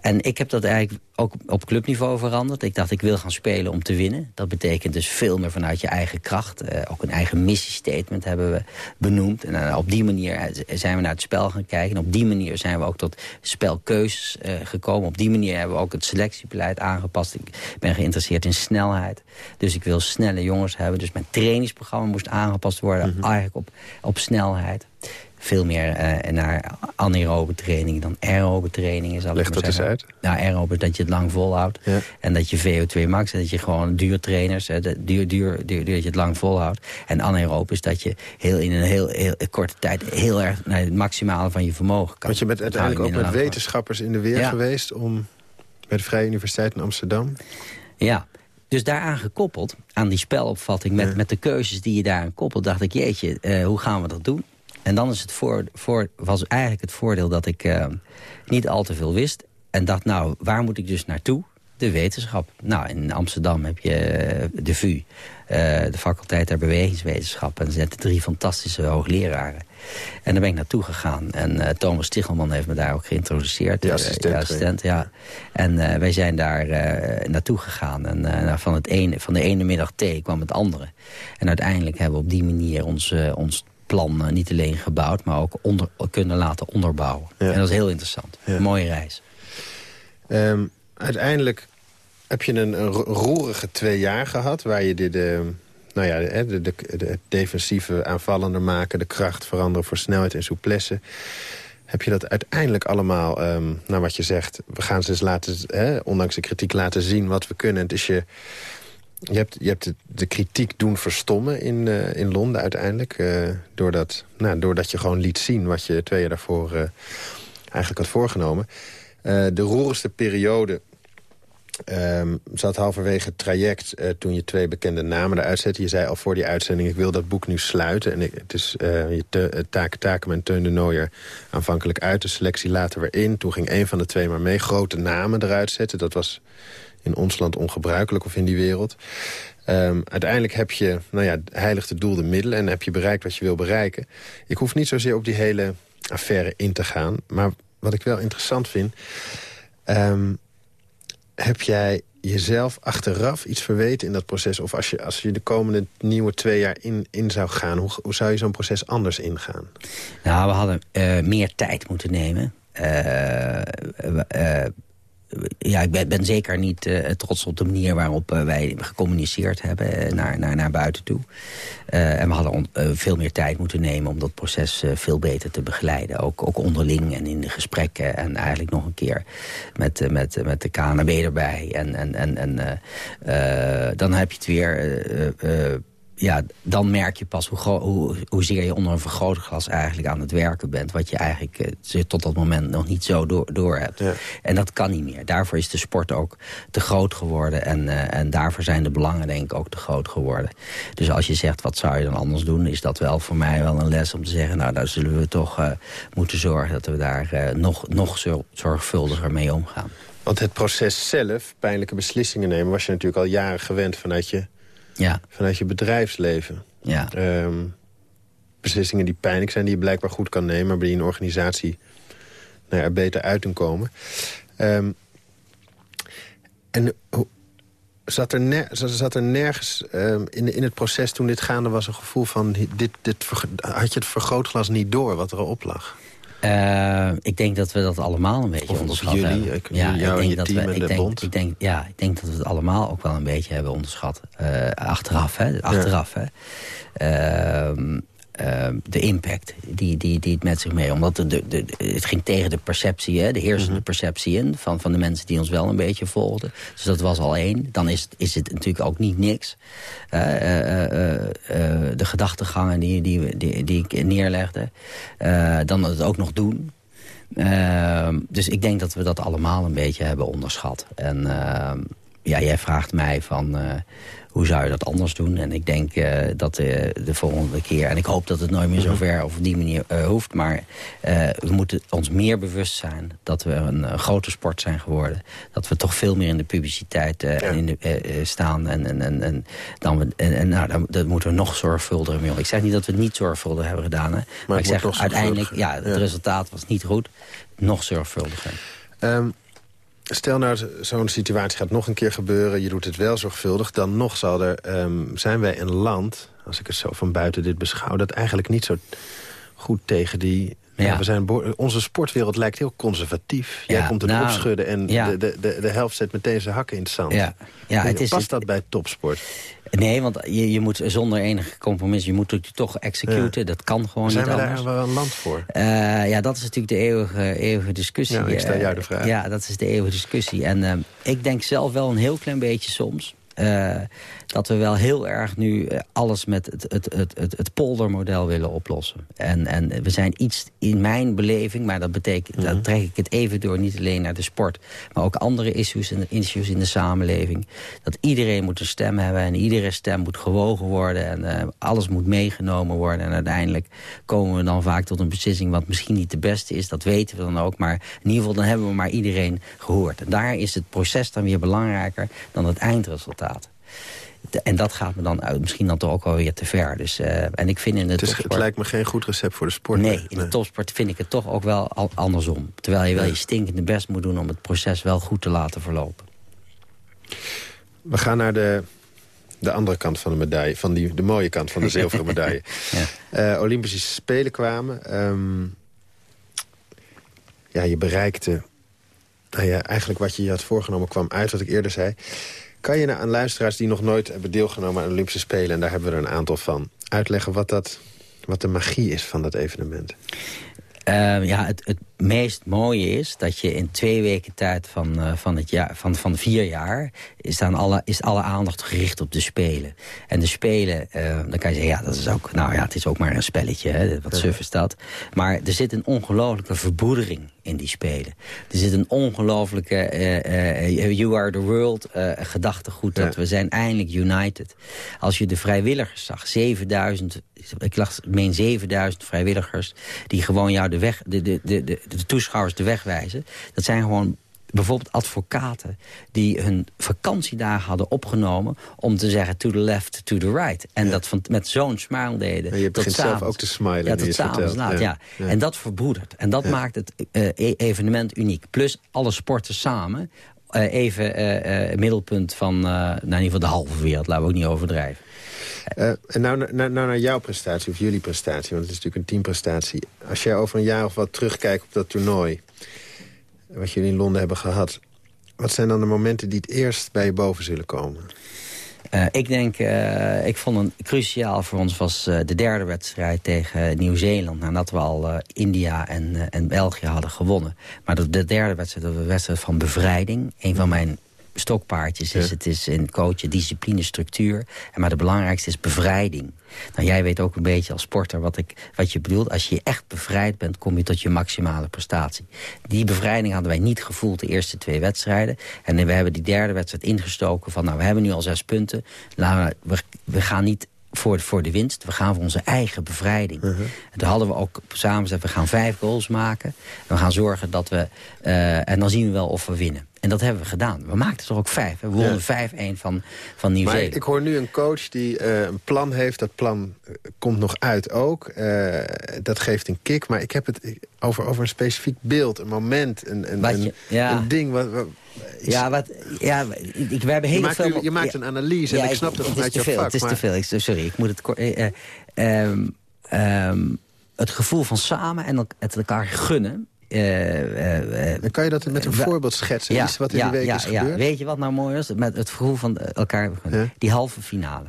[SPEAKER 4] En ik heb dat eigenlijk ook op clubniveau veranderd. Ik dacht, ik wil gaan spelen om te winnen. Dat betekent dus veel meer vanuit je eigen kracht. Uh, ook een eigen missiestatement hebben we benoemd. En uh, op die manier zijn we naar het spel gaan kijken. En op die manier zijn we ook tot spelkeuzes uh, gekomen. Op die manier hebben we ook het selectiebeleid aangepast. Ik ben geïnteresseerd in snelheid. Dus ik wil snelle jongens hebben. Dus mijn trainingsprogramma moest aangepast worden. Mm -hmm. Eigenlijk op, op snelheid veel meer uh, naar anaerobe training dan aerobe trainingen. Zal
[SPEAKER 3] Leg dat eens uit.
[SPEAKER 4] Nou, aerobe is dat je het lang volhoudt. Ja. En dat je VO2 max, en dat je gewoon duurtrainers, uh, duur, duur, duur, dat je het lang volhoudt. En anaerobe is dat je heel in een heel, heel korte tijd heel erg naar het maximale van je vermogen kan.
[SPEAKER 3] Want je bent uiteindelijk ook met wetenschappers in de weer ja. geweest om bij de Vrije Universiteit in Amsterdam.
[SPEAKER 4] Ja, dus daaraan gekoppeld, aan die spelopvatting... met, ja. met de keuzes die je daaraan koppelt, dacht ik... jeetje, uh, hoe gaan we dat doen? En dan is het voor, voor, was eigenlijk het voordeel dat ik uh, niet al te veel wist. En dacht, nou, waar moet ik dus naartoe? De wetenschap. Nou, in Amsterdam heb je de VU, uh, de faculteit der bewegingswetenschap. En er zitten drie fantastische hoogleraren. En daar ben ik naartoe gegaan. En uh, Thomas Tichelman heeft me daar ook geïntroduceerd.
[SPEAKER 3] De assistent.
[SPEAKER 4] Uh, assistent ja. En uh, wij zijn daar naartoe gegaan. En nou, van, het ene, van de ene middag thee kwam het andere. En uiteindelijk hebben we op die manier ons, ons plan niet alleen gebouwd... maar ook onder, kunnen laten onderbouwen. Ja. En dat is heel interessant. Ja. Een mooie reis.
[SPEAKER 3] Um, uiteindelijk heb je een, een roerige twee jaar gehad... waar je dit... Uh, nou ja, de, de, de, de, defensieve aanvallender maken... de kracht veranderen voor snelheid en souplesse... heb je dat uiteindelijk allemaal, um, naar wat je zegt... we gaan ze eens laten, hè, ondanks de kritiek laten zien wat we kunnen. Het is je... Je hebt, je hebt de, kritiek doen verstommen in, uh, in Londen uiteindelijk. Uh, doordat, nou, doordat je gewoon liet zien wat je twee jaar daarvoor uh, eigenlijk had voorgenomen. de roerigste periode um, zat halverwege het traject toen je twee bekende namen eruit zette. Je zei al voor die uitzending, ik wil dat boek nu sluiten. En het is je te, Takem en Teun de Nooier aanvankelijk uit. De selectie later weer in. Toen ging een van de twee maar mee. Grote namen eruit zetten. Dat was in ons land ongebruikelijk of in die wereld. Um, uiteindelijk heb je, nou ja, heiligt het doel de middelen... en heb je bereikt wat je wil bereiken. Ik hoef niet zozeer op die hele affaire in te gaan. Maar wat ik wel interessant vind... Um, heb jij jezelf achteraf iets verweten in dat proces? Of als je, als je de komende nieuwe twee jaar in, in zou gaan... hoe, hoe zou je zo'n proces anders ingaan?
[SPEAKER 4] Nou, we hadden uh, meer tijd moeten nemen. Uh, uh, ja, ik ben, zeker niet uh, trots op de manier waarop uh, wij gecommuniceerd hebben uh, naar, naar, naar buiten toe. en we hadden veel meer tijd moeten nemen om dat proces veel beter te begeleiden. Ook, ook onderling en in de gesprekken. En eigenlijk nog een keer met, met, met de KNB erbij. En, en, en, en dan heb je het weer ja, dan merk je pas hoe, hoe, hoezeer je onder een vergrootglas eigenlijk aan het werken bent. Wat je eigenlijk eh, tot dat moment nog niet zo door, door hebt. Ja. En dat kan niet meer. Daarvoor is de sport ook te groot geworden. En, uh, en daarvoor zijn de belangen denk ik ook te groot geworden. Dus als je zegt, wat zou je dan anders doen? Is dat wel voor mij wel een les om te zeggen... nou, daar zullen we toch uh, moeten zorgen dat we daar uh, nog, nog zorgvuldiger mee omgaan.
[SPEAKER 3] Want het proces zelf, pijnlijke beslissingen nemen... was je natuurlijk al jaren gewend vanuit je
[SPEAKER 4] ja.
[SPEAKER 3] Vanuit je bedrijfsleven.
[SPEAKER 4] Ja.
[SPEAKER 3] Um, beslissingen die pijnlijk zijn, die je blijkbaar goed kan nemen... maar die een organisatie nou ja, er beter uit doen komen. Um, en zat er, ner zat er nergens um, in, in het proces toen dit gaande was... een gevoel van, dit, dit, had je het vergrootglas niet door wat er op lag?
[SPEAKER 4] Uh, ik denk dat we dat allemaal een beetje
[SPEAKER 3] of
[SPEAKER 4] onderschat
[SPEAKER 3] jullie,
[SPEAKER 4] hebben.
[SPEAKER 3] Ik, ja, jou ik denk dat we, ik denk,
[SPEAKER 4] ik denk, ja, ik denk dat we het allemaal ook wel een beetje hebben onderschat. Uh, achteraf, hè. Achteraf, ja. hè. Uh, uh, de impact die, die, die het met zich mee. Omdat de, de, de, het ging tegen de perceptie, hè, de heersende mm -hmm. perceptie in... Van, van de mensen die ons wel een beetje volgden. Dus dat was al één. Dan is, is het natuurlijk ook niet niks. Uh, uh, de gedachtegangen die, die, die, die ik neerlegde. dan het ook nog doen. Ehm, dus ik denk dat we dat allemaal een beetje hebben onderschat. En ehm, ja, jij vraagt mij van hoe zou je dat anders doen? En ik denk uh, dat uh, de volgende keer... en ik hoop dat het nooit meer zo ver of op die manier uh, hoeft... maar we moeten ons meer bewust zijn dat we een, grote sport zijn geworden. Dat we toch veel meer in de publiciteit ja. in de, staan. En, en, en, en, dan we, en, en nou, dan, dat moeten we nog zorgvuldiger mee om. Ik zeg niet dat we het niet zorgvuldig hebben gedaan. Hè, maar, maar ik zeg uiteindelijk, ja, het ja. resultaat was niet goed. Nog zorgvuldiger.
[SPEAKER 3] Um, stel nou, zo'n situatie gaat nog een keer gebeuren... je doet het wel zorgvuldig, dan nog zal er... Ehm, zijn wij een land, als ik het zo van buiten dit beschouw... dat eigenlijk niet zo goed tegen die ja. we zijn onze sportwereld lijkt heel conservatief. Jij komt het nou, opschudden en de, de, de, de helft zet meteen zijn hakken in het zand. Ja. Ja, het is, Past dat bij topsport?
[SPEAKER 4] Nee, want je, je moet zonder enige compromis, je moet het toch executen. Dat kan gewoon
[SPEAKER 3] zijn
[SPEAKER 4] niet
[SPEAKER 3] we
[SPEAKER 4] anders.
[SPEAKER 3] daar wel een land voor?
[SPEAKER 4] Uh, ja, dat is natuurlijk de eeuwige, eeuwige discussie. Ja,
[SPEAKER 3] ik stel jou de vraag.
[SPEAKER 4] ja, dat is de eeuwige discussie. En uh, ik denk zelf wel een heel klein beetje soms... Uh, dat we wel heel erg nu eh, alles met het, het, het, het, het poldermodel willen oplossen. En, en we zijn iets in mijn beleving, maar dat betekent, mm dat trek ik het even door, niet alleen naar de sport, maar ook andere issues en issues in de samenleving. Dat iedereen moet een stem hebben en iedere stem moet gewogen worden en uh, alles moet meegenomen worden. En uiteindelijk komen we dan vaak tot een beslissing wat misschien niet de beste is, dat weten we dan ook. Maar in ieder geval dan hebben we maar iedereen gehoord. En daar is het proces dan weer belangrijker dan het eindresultaat en dat gaat me dan uit, misschien dan toch ook wel weer te ver. Dus, uh, en ik vind in de
[SPEAKER 3] het, is, het lijkt me geen goed recept voor de sport.
[SPEAKER 4] Nee, in de topsport vind ik het toch ook wel al andersom. Terwijl je wel je stinkende best moet doen om het proces wel goed te laten verlopen.
[SPEAKER 3] We gaan naar de, de andere kant van de medaille. Van die, de mooie kant van de zilveren medaille. ja. uh, Olympische Spelen kwamen. Um, ja, je bereikte... Nou ja, eigenlijk wat je je had voorgenomen kwam uit, wat ik eerder zei. Kan je aan luisteraars die nog nooit hebben deelgenomen aan de Olympische Spelen... en daar hebben we er een aantal van, uitleggen wat, dat, wat de magie is van dat evenement?
[SPEAKER 4] Uh, ja, het, het meest mooie is dat je in twee weken tijd van, uh, van, het jaar, van, van vier jaar... Is, dan alle, is alle aandacht gericht op de Spelen. En de Spelen, uh, dan kan je zeggen, ja, dat is ook, nou ja, het is ook maar een spelletje. Hè, wat suf is dat. Maar er zit een ongelofelijke verbroedering in die Spelen. Er zit een ongelofelijke uh, you are the world gedachtegoed... dat we zijn eindelijk united. Als je de vrijwilligers zag, 7000, ik lag, meen 7000 vrijwilligers... die gewoon jou de weg, de, de, de, de toeschouwers de weg wijzen. Dat zijn gewoon bijvoorbeeld advocaten die hun vakantiedagen hadden opgenomen... om te zeggen to the left, to the right. En dat van, met zo'n smile deden.
[SPEAKER 3] En je begint zelf ook te smilen.
[SPEAKER 4] Ja, tot s'avonds laat, ja. En dat verbroedert. En dat maakt het uh, evenement uniek. Plus alle sporten samen. Uh, even uh, middelpunt van nou, in ieder geval de halve wereld. Laten we ook niet overdrijven.
[SPEAKER 3] Uh, en nou, nou, nou, naar jouw prestatie, of jullie prestatie, want het is natuurlijk een teamprestatie. Als jij over een jaar of wat terugkijkt op dat toernooi... wat jullie in Londen hebben gehad... wat zijn dan de momenten die het eerst bij je boven zullen komen?
[SPEAKER 4] Uh, ik denk, uh, ik vond een cruciaal voor ons was uh, de derde wedstrijd tegen Nieuw-Zeeland. Nadat we al India en, en België hadden gewonnen. Maar de, de derde wedstrijd, was een wedstrijd van bevrijding. Een van mijn stokpaardjes is. Het is in coachen discipline, structuur. Maar de belangrijkste is bevrijding. Nou, jij weet ook een beetje als sporter wat, ik, wat je bedoelt. Als je echt bevrijd bent, kom je tot je maximale prestatie. Die bevrijding hadden wij niet gevoeld de eerste twee wedstrijden. En we hebben die derde wedstrijd ingestoken van... nou, we hebben nu al zes punten. Laten we, we gaan niet voor, voor de winst. We gaan voor onze eigen bevrijding. Uh En toen hadden we ook samen gezegd, we gaan vijf goals maken. En we gaan zorgen dat we... Uh, en dan zien we wel of we winnen. En dat hebben we gedaan. We maakten er ook vijf. We wonnen ja. 5-1 van, van Nieuw-Zeeland.
[SPEAKER 3] ik hoor nu een coach die uh, een plan heeft. Dat plan uh, komt nog uit ook. Uh, dat geeft een kick. Maar ik heb het over, over een specifiek beeld, een moment, een, een, een, ja. een ding... Wat, wat,
[SPEAKER 4] ja, wat, ja ik, we hebben heel
[SPEAKER 3] je maakt,
[SPEAKER 4] veel...
[SPEAKER 3] je maakt een analyse en ik snap dat vanuit je vak.
[SPEAKER 4] Het is
[SPEAKER 3] maar...
[SPEAKER 4] te veel, ik, sorry, ik moet het... Um, um, het gevoel van samen en het elkaar gunnen
[SPEAKER 3] uh, uh, kan je dat met een voorbeeld schetsen? Ja, Iets wat in ja, die week is gebeurd?
[SPEAKER 4] Weet je wat nou mooi is? Met het gevoel van elkaar... Die halve finale.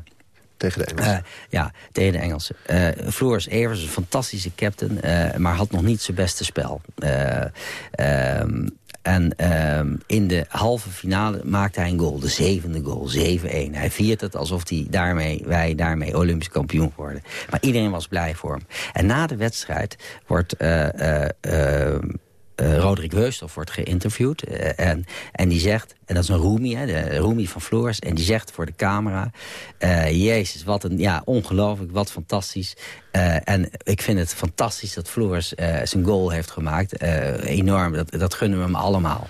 [SPEAKER 3] Tegen de Engelsen?
[SPEAKER 4] ja, tegen de Engelsen. Floris Evers een fantastische captain... maar had nog niet zijn beste spel. Ehm, en uh, in de halve finale maakte hij een goal. De zevende goal, 7-1. Hij viert het alsof hij daarmee, wij daarmee Olympisch kampioen worden. Maar iedereen was blij voor hem. En na de wedstrijd wordt... Uh, uh, uh, Roderick Weusthof wordt geïnterviewd. Uh, en, en die zegt, en dat is een Roemie, hè, de Roemie van Floors. En die zegt voor de camera, uh, jezus, wat een, ja, ongelooflijk, wat fantastisch. en ik vind het fantastisch dat Floors zijn goal heeft gemaakt. enorm, dat, dat gunnen we hem allemaal.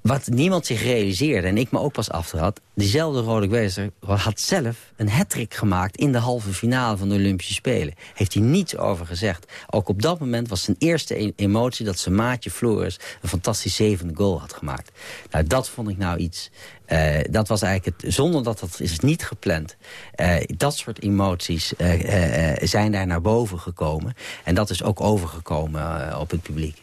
[SPEAKER 5] Wat niemand zich realiseerde, en ik me ook pas aftrad... diezelfde Rode Wezer had zelf een hattrick gemaakt... in de halve finale van de Olympische Spelen. Heeft hij niets over gezegd. Ook op dat moment was zijn eerste e- emotie... dat zijn maatje Floris een fantastisch zevende goal had gemaakt. Nou, dat vond ik nou iets... Uh, dat was eigenlijk het, zonder dat dat is niet gepland. Uh, dat soort emoties uh, zijn daar naar boven gekomen. En dat is ook overgekomen op het publiek.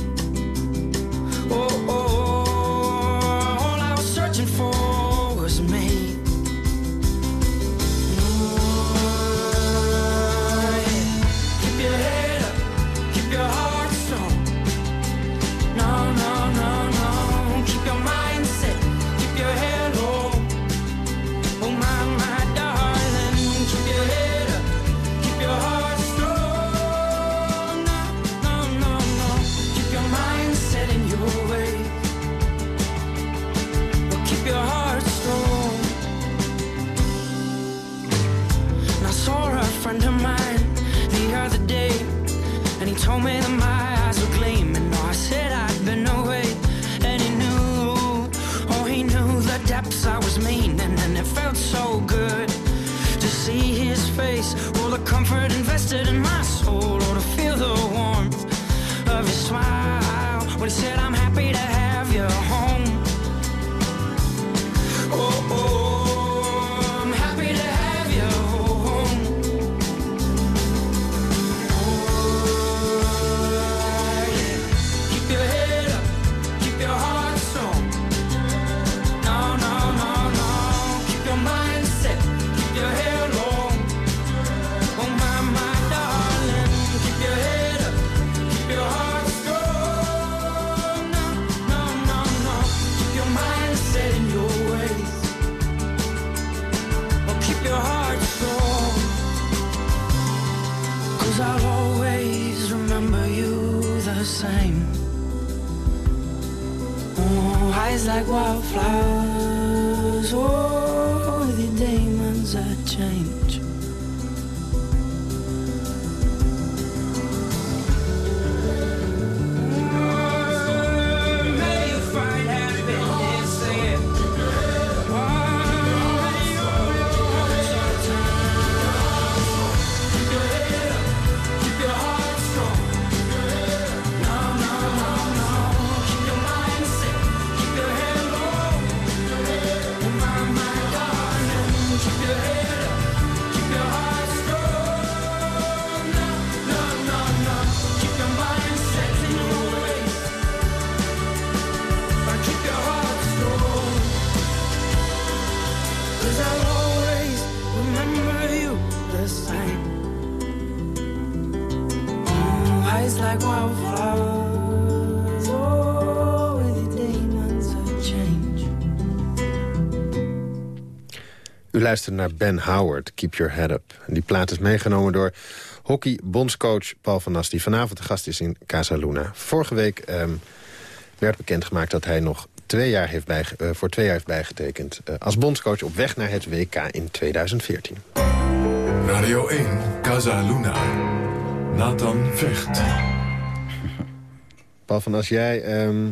[SPEAKER 5] Told me wildflower
[SPEAKER 3] U luistert naar Ben Howard, Keep Your Head Up. En die plaat is meegenomen door hockey-bondscoach Paul van Nas... die vanavond de gast is in Casa Luna. Vorige week ehm, werd bekendgemaakt dat hij nog twee jaar heeft bij, eh, voor twee jaar heeft bijgetekend... eh, als bondscoach op weg naar het WK in 2014.
[SPEAKER 2] Radio 1, Casa Luna. Nathan Vecht.
[SPEAKER 3] Paul van As, jij... ehm,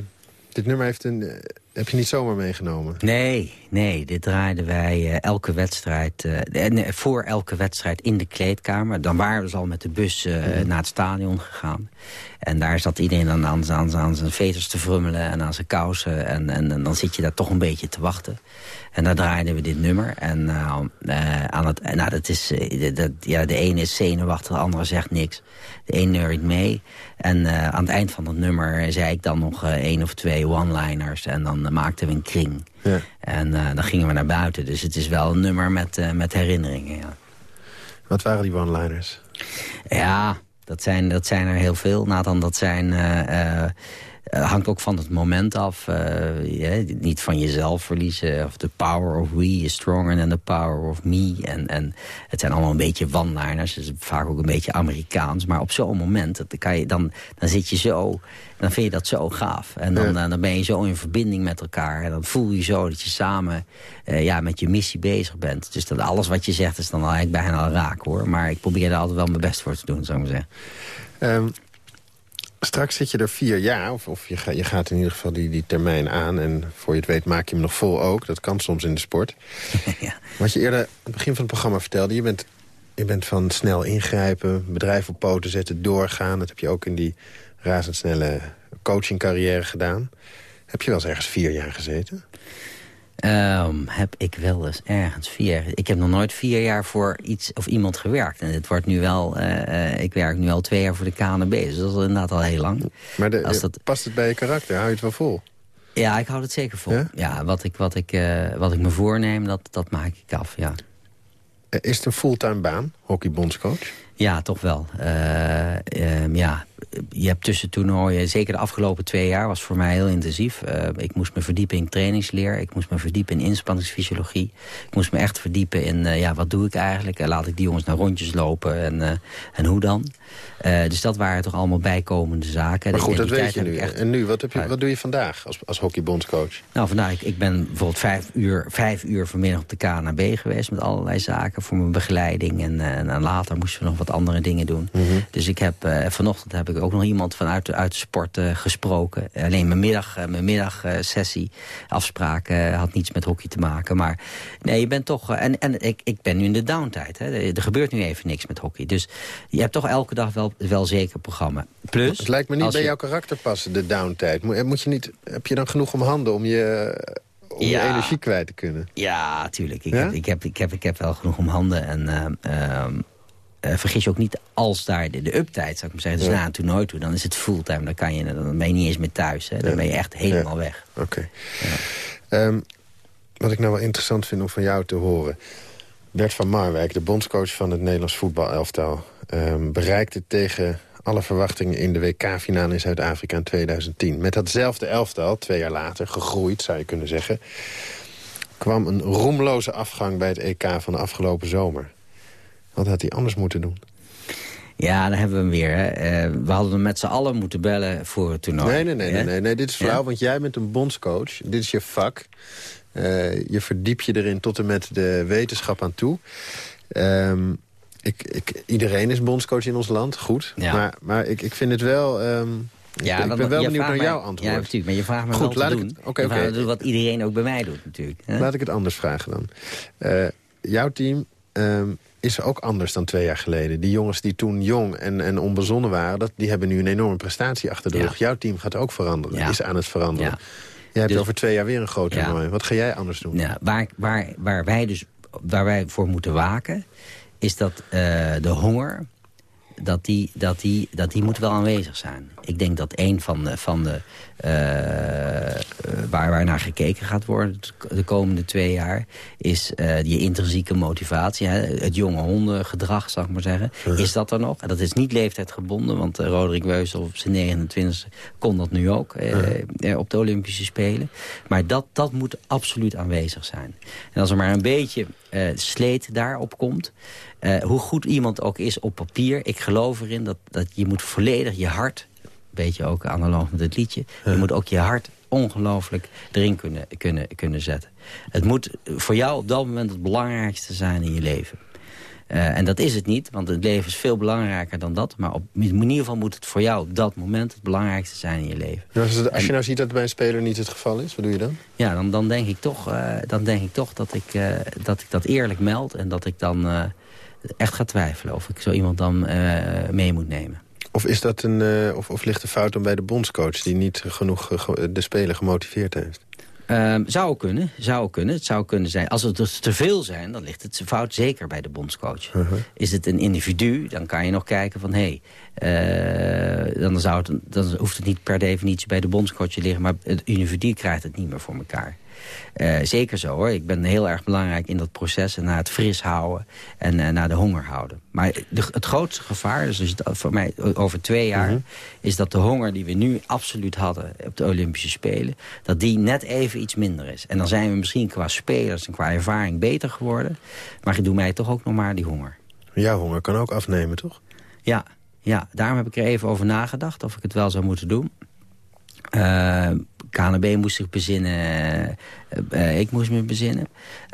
[SPEAKER 3] dit nummer heeft een, eh, heb je niet zomaar meegenomen?
[SPEAKER 4] Nee, nee. Dit draaiden wij uh, elke wedstrijd, uh, nee, voor elke wedstrijd in de kleedkamer. Dan waren we dus al met de bus uh, mm. naar het stadion gegaan. En daar zat iedereen dan aan, aan, aan zijn veters te frummelen en aan zijn kousen. En, en, en, dan zit je daar toch een beetje te wachten. En daar draaiden we dit nummer. En aan het, nou, dat is, dat, ja, de ene is zenuwachtig, de andere zegt niks. De een neuriet mee. En aan het eind van het nummer zei ik dan nog één of twee one-liners. En dan maakten we een kring. Ja. En dan gingen we naar buiten. Dus het is wel een nummer met, met herinneringen, ja.
[SPEAKER 3] Wat waren die one-liners?
[SPEAKER 4] Ja, dat zijn, dat zijn er heel veel. Nathan, dat zijn... Uh, uh, hangt ook van het moment af. Uh, niet van jezelf verliezen. Of the power of we is stronger than the power of me. En, en het zijn allemaal een beetje wanliners. Het is vaak ook een beetje Amerikaans. Maar op zo'n moment, dat kan je, dan, dan zit je zo... Dan vind je dat zo gaaf. En dan, ja. dan ben je zo in verbinding met elkaar. En dan voel je zo dat je samen uh, ja, met je missie bezig bent. Dus dat alles wat je zegt is dan eigenlijk bijna al raak hoor. Maar ik probeer er altijd wel mijn best voor te doen, zou ik maar zeggen.
[SPEAKER 3] Um, Straks zit je er vier jaar, of, of je, ga, je, gaat in ieder geval die, die termijn aan... en voor je het weet maak je hem nog vol ook. Dat kan soms in de sport. ja. Wat je eerder aan het begin van het programma vertelde... je bent, je bent van snel ingrijpen, bedrijf op poten zetten, doorgaan. Dat heb je ook in die razendsnelle coachingcarrière gedaan. Heb je wel eens ergens vier jaar gezeten?
[SPEAKER 4] Um, heb ik wel eens ergens vier... Ik heb nog nooit vier jaar voor iets of iemand gewerkt. En het wordt nu wel... Uh, ik werk nu al twee jaar voor de KNB. Dus dat is inderdaad al heel lang.
[SPEAKER 3] Maar de, dat... past het bij je karakter? Hou je het wel vol?
[SPEAKER 4] Ja, ik hou het zeker vol. Ja, ja wat, ik, wat, ik, uh, wat ik me voorneem, dat, dat maak ik af, ja.
[SPEAKER 3] Is het een fulltime baan, hockeybondscoach?
[SPEAKER 4] Ja, toch wel. Uh, um, ja, je hebt tussen toernooien, zeker de afgelopen twee jaar, was voor mij heel intensief. Uh, ik moest me verdiepen in trainingsleer. Ik moest me verdiepen in inspanningsfysiologie. Ik moest me echt verdiepen in, uh, ja, wat doe ik eigenlijk? laat ik die jongens naar rondjes lopen en, en hoe dan? dus dat waren toch allemaal bijkomende zaken.
[SPEAKER 3] Maar goed, dat weet je nu. Echt... En nu, wat, heb je, wat doe je vandaag als, als hockeybondscoach?
[SPEAKER 4] Nou, vandaag, ik, ik ben bijvoorbeeld vijf uur, vijf uur vanmiddag op de KNB geweest... met allerlei zaken voor mijn begeleiding. En, en later moesten we nog wat andere dingen doen. Mm -hmm. Dus ik heb, vanochtend heb ik ook nog iemand vanuit de, uit de sport uh, gesproken. Alleen mijn, middag, uh, mijn middagsessie, afspraken had niets met hockey te maken. Maar nee, je bent toch... en en ik, ik ben nu in de downtijd. Hè. Er gebeurt nu even niks met hockey. Dus je hebt toch elke dag wel, wel zeker programma. Plus...
[SPEAKER 3] Het lijkt me niet bij je... jouw karakter passen, de downtijd. Moet, moet je niet, heb je dan genoeg om handen om je om ja. je energie kwijt te kunnen.
[SPEAKER 4] Ja, tuurlijk. Ik, ja? Heb, ik, heb, ik, heb, ik heb wel genoeg om handen. En uh, uh, vergis je ook niet als daar de, de uptijd, zou ik maar zeggen. Dus ja. na een toernooi toe, dan is het fulltime. Dan, kan je, dan ben je niet eens meer thuis. Hè. Dan ja. ben je echt helemaal weg.
[SPEAKER 3] Oké. Okay. Um, wat ik nou wel interessant vind om van jou te horen. Bert van Marwijk, de bondscoach van het Nederlands voetbalelftal... Um, bereikte tegen alle verwachtingen in de WK-finale in Zuid-Afrika in 2010. Met datzelfde elftal, twee jaar later, gegroeid zou je kunnen zeggen... kwam een roemloze afgang bij het EK van de afgelopen zomer. Wat had hij anders moeten doen?
[SPEAKER 4] Ja, dan hebben we hem weer. Hè. Uh, we hadden hem met z'n allen moeten bellen voor het toernooi.
[SPEAKER 3] Nee, nee, nee, nee, nee, nee, dit is flauw, ja? want jij bent een bondscoach. Dit is je vak. Uh, je verdiep je erin tot en met de wetenschap aan toe. Um, ik, ik, iedereen is bondscoach in ons land, goed. Ja. Maar, maar ik, ik vind het wel... Um, ja, ik, ik ben wel benieuwd naar jouw antwoord.
[SPEAKER 4] Ja, natuurlijk, maar je vraagt me Goed, wel te doen. Oké. Okay, Wat iedereen ook bij mij doet, natuurlijk. Hè?
[SPEAKER 3] Laat ik het anders vragen dan. Uh, jouw team um, is ook anders dan twee jaar geleden. Die jongens die toen jong en, en onbezonnen waren... Dat, die hebben nu een enorme prestatie achter de rug. Jouw team gaat ook veranderen, ja. is aan het veranderen. Ja. Jij hebt dus, over twee jaar weer een groot toernooi. Wat ga jij anders doen?
[SPEAKER 4] Ja, waar, waar, waar, wij dus, waar wij voor moeten waken... is dat uh, de honger dat die, dat, die, dat die moet wel aanwezig zijn. Ik denk dat een van de, van de uh, waar, waar naar gekeken gaat worden de komende twee jaar... is uh, die intrinsieke motivatie, hè, het jonge hondengedrag, zal ik maar zeggen. Is dat er nog? En dat is niet leeftijdgebonden, want uh, Roderick Weusel op zijn 29 kon dat nu ook op de Olympische Spelen. Maar dat, dat moet absoluut aanwezig zijn. En als er maar een beetje sleet daarop komt... Hoe goed iemand ook is op papier, ik geloof erin dat, dat je moet volledig je hart... beetje ook analoog met het liedje... je moet ook je hart ongelooflijk erin kunnen, kunnen, kunnen zetten. Het moet voor jou op dat moment het belangrijkste zijn in je leven. Uh, en dat is het niet, want het leven is veel belangrijker dan dat. Maar op in ieder geval moet het voor jou op dat moment het belangrijkste zijn in je leven.
[SPEAKER 3] als, het, als je nou ziet dat het bij een speler niet het geval is, wat doe je dan?
[SPEAKER 4] Ja, dan, dan, denk, ik toch, uh, dan denk ik toch dat ik, uh, dat ik dat eerlijk meld. En dat ik dan echt ga twijfelen of ik zo iemand dan mee moet nemen.
[SPEAKER 3] Of, is dat een, of, of ligt de fout dan bij de bondscoach... die niet genoeg de speler gemotiveerd heeft?
[SPEAKER 4] Um, zou kunnen, zou kunnen. Het zou kunnen zijn. Als het dus te veel zijn, dan ligt het fout zeker bij de bondscoach. Uh -huh. Is het een individu, dan kan je nog kijken van... hé, hey, uh, dan, zou het, dan hoeft het niet per definitie bij de bondscoach te liggen... maar het individu krijgt het niet meer voor elkaar. Uh, zeker zo hoor. Ik ben heel erg belangrijk in dat proces... en naar het fris houden en uh, naar de honger houden. Maar de, het grootste gevaar, dus het, voor mij over twee jaar... Mm -hmm. is dat de honger die we nu absoluut hadden op de Olympische Spelen... dat die net even iets minder is. En dan zijn we misschien qua spelers en qua ervaring beter geworden. Maar je doet mij toch ook nog maar die honger.
[SPEAKER 3] Jouw honger kan ook afnemen, toch?
[SPEAKER 4] Ja, ja, daarom heb ik er even over nagedacht of ik het wel zou moeten doen. Uh, KNB moest zich bezinnen, uh, ik moest me bezinnen.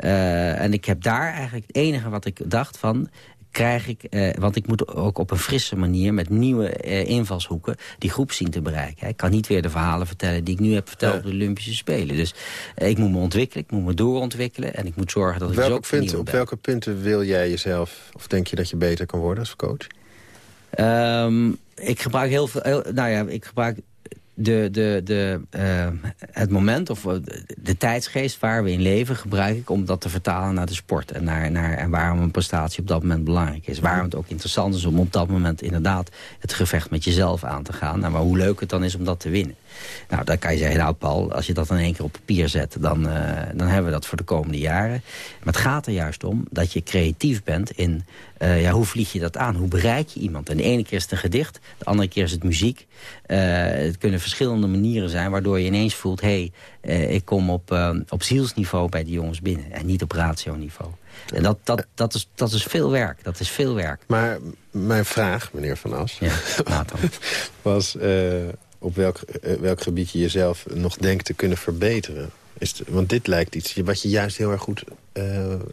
[SPEAKER 4] Uh, en ik heb daar eigenlijk het enige wat ik dacht van krijg ik, want ik moet ook op een frisse manier met nieuwe invalshoeken die groep zien te bereiken. Ik kan niet weer de verhalen vertellen die ik nu heb verteld ja. op de Olympische Spelen. Dus ik moet me ontwikkelen, ik moet me doorontwikkelen en ik moet zorgen dat ik
[SPEAKER 3] welke
[SPEAKER 4] dus ook
[SPEAKER 3] punten, Op welke punten wil jij jezelf, of denk je dat je beter kan worden als coach?
[SPEAKER 4] Um, ik gebruik heel veel, heel, nou ja, ik gebruik de, de, de, uh, het moment of de tijdsgeest waar we in leven... gebruik ik om dat te vertalen naar de sport. En, naar, naar, en waarom een prestatie op dat moment belangrijk is. Waarom het ook interessant is om op dat moment inderdaad... het gevecht met jezelf aan te gaan. Nou, maar hoe leuk het dan is om dat te winnen. Nou, dan kan je zeggen, nou Paul, als je dat in één keer op papier zet... Dan, uh, dan hebben we dat voor de komende jaren. Maar het gaat er juist om dat je creatief bent in... Uh, ja, hoe vlieg je dat aan? Hoe bereik je iemand? En de ene keer is het een gedicht, de andere keer is het muziek. Uh, het kunnen verschillende manieren zijn... waardoor je ineens voelt, hé, hey, ik kom op, op zielsniveau bij die jongens binnen... en niet op rationiveau. En dat, dat, dat, is, dat is veel werk. Dat is veel werk.
[SPEAKER 3] Maar mijn vraag, meneer Van As...
[SPEAKER 4] Ja,
[SPEAKER 3] was op welk, welk gebied je jezelf nog denkt te kunnen verbeteren. Is het, want dit lijkt iets wat je juist heel erg goed... Uh,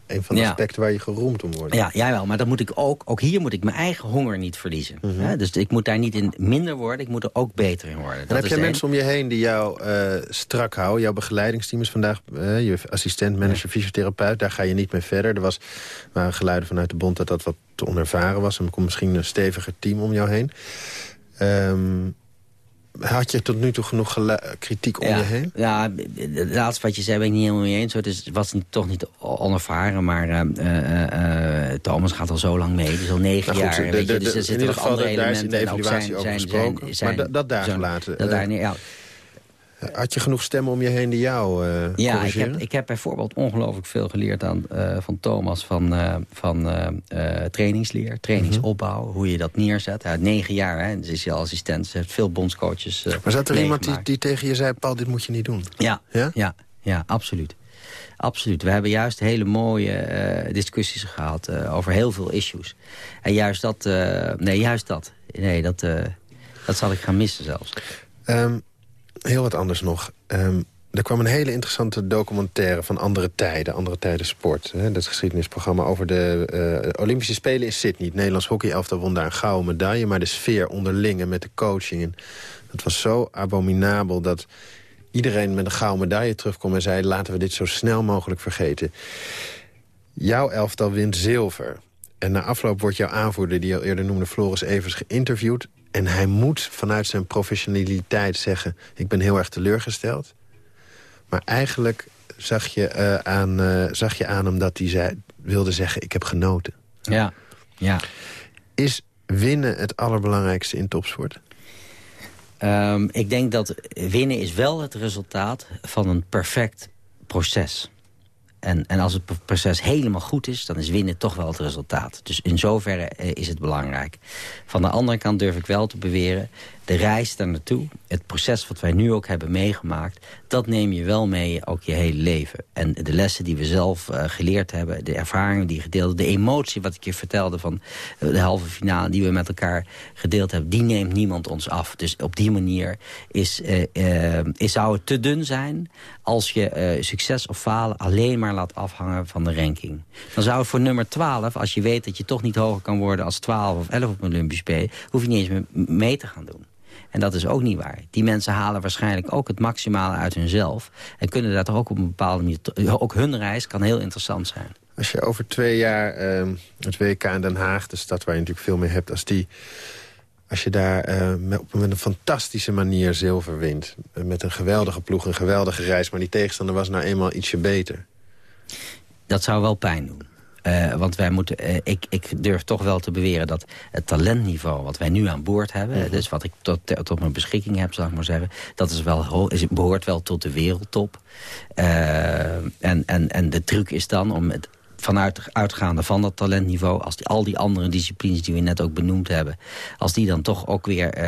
[SPEAKER 3] een van de ja. aspecten waar je geroemd om wordt.
[SPEAKER 4] Ja, jawel, maar dan moet ik ook, ook hier moet ik mijn eigen honger niet verliezen. Mm -hmm. Dus ik moet daar niet in minder worden, ik moet er ook beter in worden.
[SPEAKER 3] Heb je mensen om je heen die jou uh, strak houden? Jouw begeleidingsteam is vandaag uh, je assistent, manager, ja. fysiotherapeut. Daar ga je niet mee verder. Er was, waren geluiden vanuit de bond dat dat wat te onervaren was. En er komt misschien een steviger team om jou heen. Um, had je tot nu toe genoeg kritiek om
[SPEAKER 4] ja,
[SPEAKER 3] je heen?
[SPEAKER 4] Ja, het laatste wat je zei ben ik niet helemaal mee eens. Het is, was niet, toch niet onervaren, maar uh, uh, uh, Thomas gaat al zo lang mee. Dus al negen
[SPEAKER 3] nou,
[SPEAKER 4] jaar.
[SPEAKER 3] De, de,
[SPEAKER 4] je, dus er zitten nog andere elementen.
[SPEAKER 3] Daar is in de evaluatie over gesproken. Zijn, zijn, maar dat daar gelaten.
[SPEAKER 4] Dat daar, ja.
[SPEAKER 3] Had je genoeg stemmen om je heen die jou uh,
[SPEAKER 4] Ja, ik heb, ik heb bijvoorbeeld ongelooflijk veel geleerd aan, uh, van Thomas van, uh, van trainingsleer, trainingsopbouw, mm -hmm. hoe je dat neerzet. Hij negen jaar, hè, dus is hij assistent, ze heeft veel bondscoaches
[SPEAKER 3] Maar zat er iemand die, die, tegen je zei, Paul, dit moet je niet doen?
[SPEAKER 4] Ja, ja, ja, ja absoluut. Absoluut. We hebben juist hele mooie uh, discussies gehad uh, over heel veel issues. En juist dat, uh, nee, juist dat. Nee, dat, dat zal ik gaan missen zelfs.
[SPEAKER 3] Um, heel wat anders nog. Um, er kwam een hele interessante documentaire van Andere Tijden. Andere Tijden Sport. Hè, dat geschiedenisprogramma over de uh, Olympische Spelen in Sydney. Het Nederlands hockeyelftal won daar een gouden medaille. Maar de sfeer onderling met de coaching. En het was zo abominabel dat iedereen met een gouden medaille terugkwam... en zei laten we dit zo snel mogelijk vergeten. Jouw elftal wint zilver. En na afloop wordt jouw aanvoerder, die je al eerder noemde, Floris Evers, geïnterviewd. En hij moet vanuit zijn professionaliteit zeggen... ik ben heel erg teleurgesteld. Maar eigenlijk zag je, uh, aan, uh, zag je aan hem dat hij zei, wilde zeggen... ik heb genoten.
[SPEAKER 4] Ja, ja.
[SPEAKER 3] Is winnen het allerbelangrijkste in topsport?
[SPEAKER 4] Um, ik denk dat winnen is wel het resultaat van een perfect proces. En, en als het proces helemaal goed is, dan is winnen toch wel het resultaat. Dus in zoverre is het belangrijk. Van de andere kant durf ik wel te beweren de reis daar naartoe, het proces wat wij nu ook hebben meegemaakt... dat neem je wel mee ook je hele leven. En de lessen die we zelf uh, geleerd hebben, de ervaringen die gedeeld... de emotie wat ik je vertelde van uh, de halve finale die we met elkaar gedeeld hebben... die neemt niemand ons af. Dus op die manier is, uh, is, zou het te dun zijn... als je succes of falen alleen maar laat afhangen van de ranking. Dan zou het voor nummer 12, als je weet dat je toch niet hoger kan worden... als 12 of 11 op een Olympisch Spelen... hoef je niet eens mee te gaan doen. En dat is ook niet waar. Die mensen halen waarschijnlijk ook het maximale uit hunzelf. En kunnen daar toch ook op een bepaalde manier... Ook hun reis kan heel interessant zijn.
[SPEAKER 3] Als je over twee jaar uh, het WK in Den Haag... de stad waar je natuurlijk veel meer hebt als die... Als je daar uh, met, met, een fantastische manier zilver wint... met een geweldige ploeg, een geweldige reis... maar die tegenstander was nou eenmaal ietsje beter.
[SPEAKER 4] Dat zou wel pijn doen. Uh, want wij moeten, uh, ik, ik durf toch wel te beweren dat het talentniveau wat wij nu aan boord hebben... Mm -hmm. dus wat ik tot, tot mijn beschikking heb, zal ik maar zeggen... dat is wel, is, behoort wel tot de wereldtop. Uh, en, en, en de truc is dan om het vanuit uitgaande van dat talentniveau... als die, al die andere disciplines die we net ook benoemd hebben... als die dan toch ook weer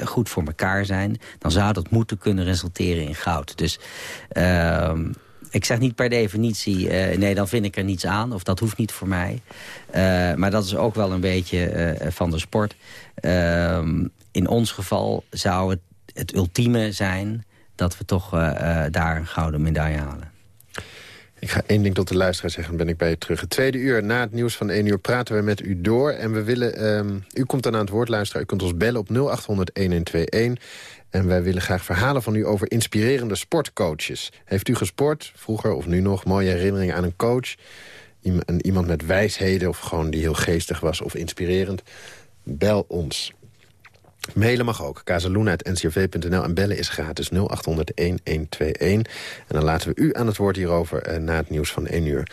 [SPEAKER 4] uh, goed voor elkaar zijn... dan zou dat moeten kunnen resulteren in goud. Dus... Uh, ik zeg niet per definitie, uh, nee, dan vind ik er niets aan. Of dat hoeft niet voor mij. Uh, maar dat is ook wel een beetje uh, van de sport. Ehm, in ons geval zou het het ultieme zijn... dat we toch daar een gouden medaille halen.
[SPEAKER 3] Ik ga één ding tot de luisteraar zeggen, dan ben ik bij je terug. Het tweede uur, na het nieuws van één uur, praten we met u door. En we willen, um, u komt dan aan het woord, luisteren. U kunt ons bellen op 0800-1121. En wij willen graag verhalen van u over inspirerende sportcoaches. Heeft u gesport, vroeger of nu nog, mooie herinneringen aan een coach? Iemand met wijsheden of gewoon die heel geestig was of inspirerend? Bel ons. Mailen mag ook. kazeluna.ncrv.nl en bellen is gratis 0800-1121. En dan laten we u aan het woord hierover eh, na het nieuws van 1 uur.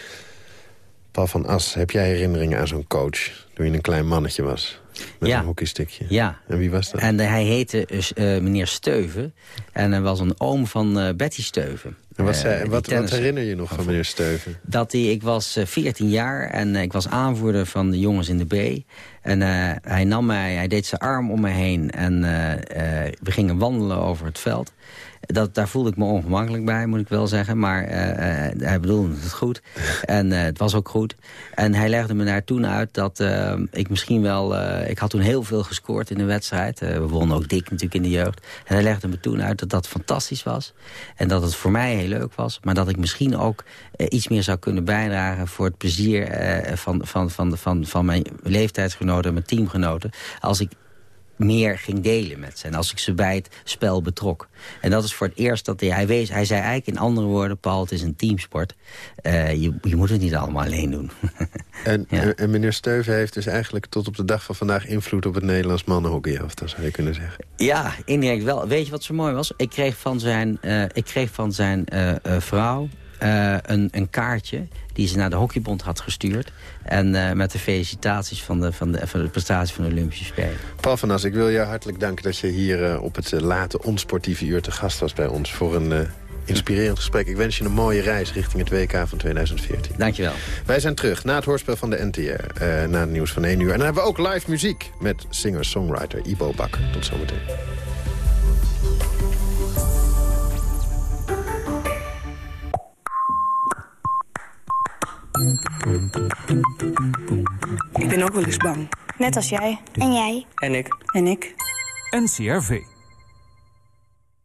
[SPEAKER 3] Paul van As, heb jij herinneringen aan zo'n coach... toen je een klein mannetje was? Met
[SPEAKER 4] ja.
[SPEAKER 3] een hockeystickje.
[SPEAKER 4] Ja.
[SPEAKER 3] En wie was dat?
[SPEAKER 4] En hij heette uh, meneer Steuven. En hij was een oom van uh, Betty Steuven.
[SPEAKER 3] En wat, zei, wat, wat, herinner je nog van meneer Steuven?
[SPEAKER 4] Dat hij, ik was 14 jaar en ik was aanvoerder van de jongens in de B. En hij nam mij, hij deed zijn arm om me heen. En we gingen wandelen over het veld. Dat, daar voelde ik me ongemakkelijk bij, moet ik wel zeggen. Maar uh, uh, hij bedoelde het goed. En uh, het was ook goed. En hij legde me daar toen uit dat ik misschien wel... ik had toen heel veel gescoord in de wedstrijd. we wonnen ook dik natuurlijk in de jeugd. En hij legde me toen uit dat dat fantastisch was. En dat het voor mij heel leuk was. Maar dat ik misschien ook iets meer zou kunnen bijdragen... voor het plezier van, van, van, van, van mijn leeftijdsgenoten, mijn teamgenoten. Als ik meer ging delen met ze. En als ik ze bij het spel betrok. En dat is voor het eerst dat hij... Hij, wees, hij zei eigenlijk in andere woorden... Paul, het is een teamsport. Uh, je, je moet het niet allemaal alleen doen.
[SPEAKER 3] en, ja. en, meneer Steuven heeft dus eigenlijk tot op de dag van vandaag... invloed op het Nederlands mannenhockey af, dat zou je kunnen zeggen.
[SPEAKER 4] Ja, indirect wel. Weet je wat zo mooi was? Ik kreeg van zijn, uh, ik kreeg van zijn uh, vrouw... een, een kaartje die ze naar de Hockeybond had gestuurd. En uh, met de felicitaties van de, van, de, van de prestatie van de Olympische Spelen.
[SPEAKER 3] Paul van As, ik wil je hartelijk danken dat je hier uh, op het uh, late onsportieve uur te gast was bij ons... voor een inspirerend gesprek. Ik wens je een mooie reis richting het WK van 2014.
[SPEAKER 4] Dankjewel.
[SPEAKER 3] Wij zijn terug na het hoorspel van de NTR, na het nieuws van 1 uur. En dan hebben we ook live muziek met singer-songwriter Ibo Bakker. Tot zometeen.
[SPEAKER 6] Ik ben ook wel eens bang.
[SPEAKER 7] Net als jij. En jij.
[SPEAKER 6] En ik. En ik.
[SPEAKER 8] NCRV.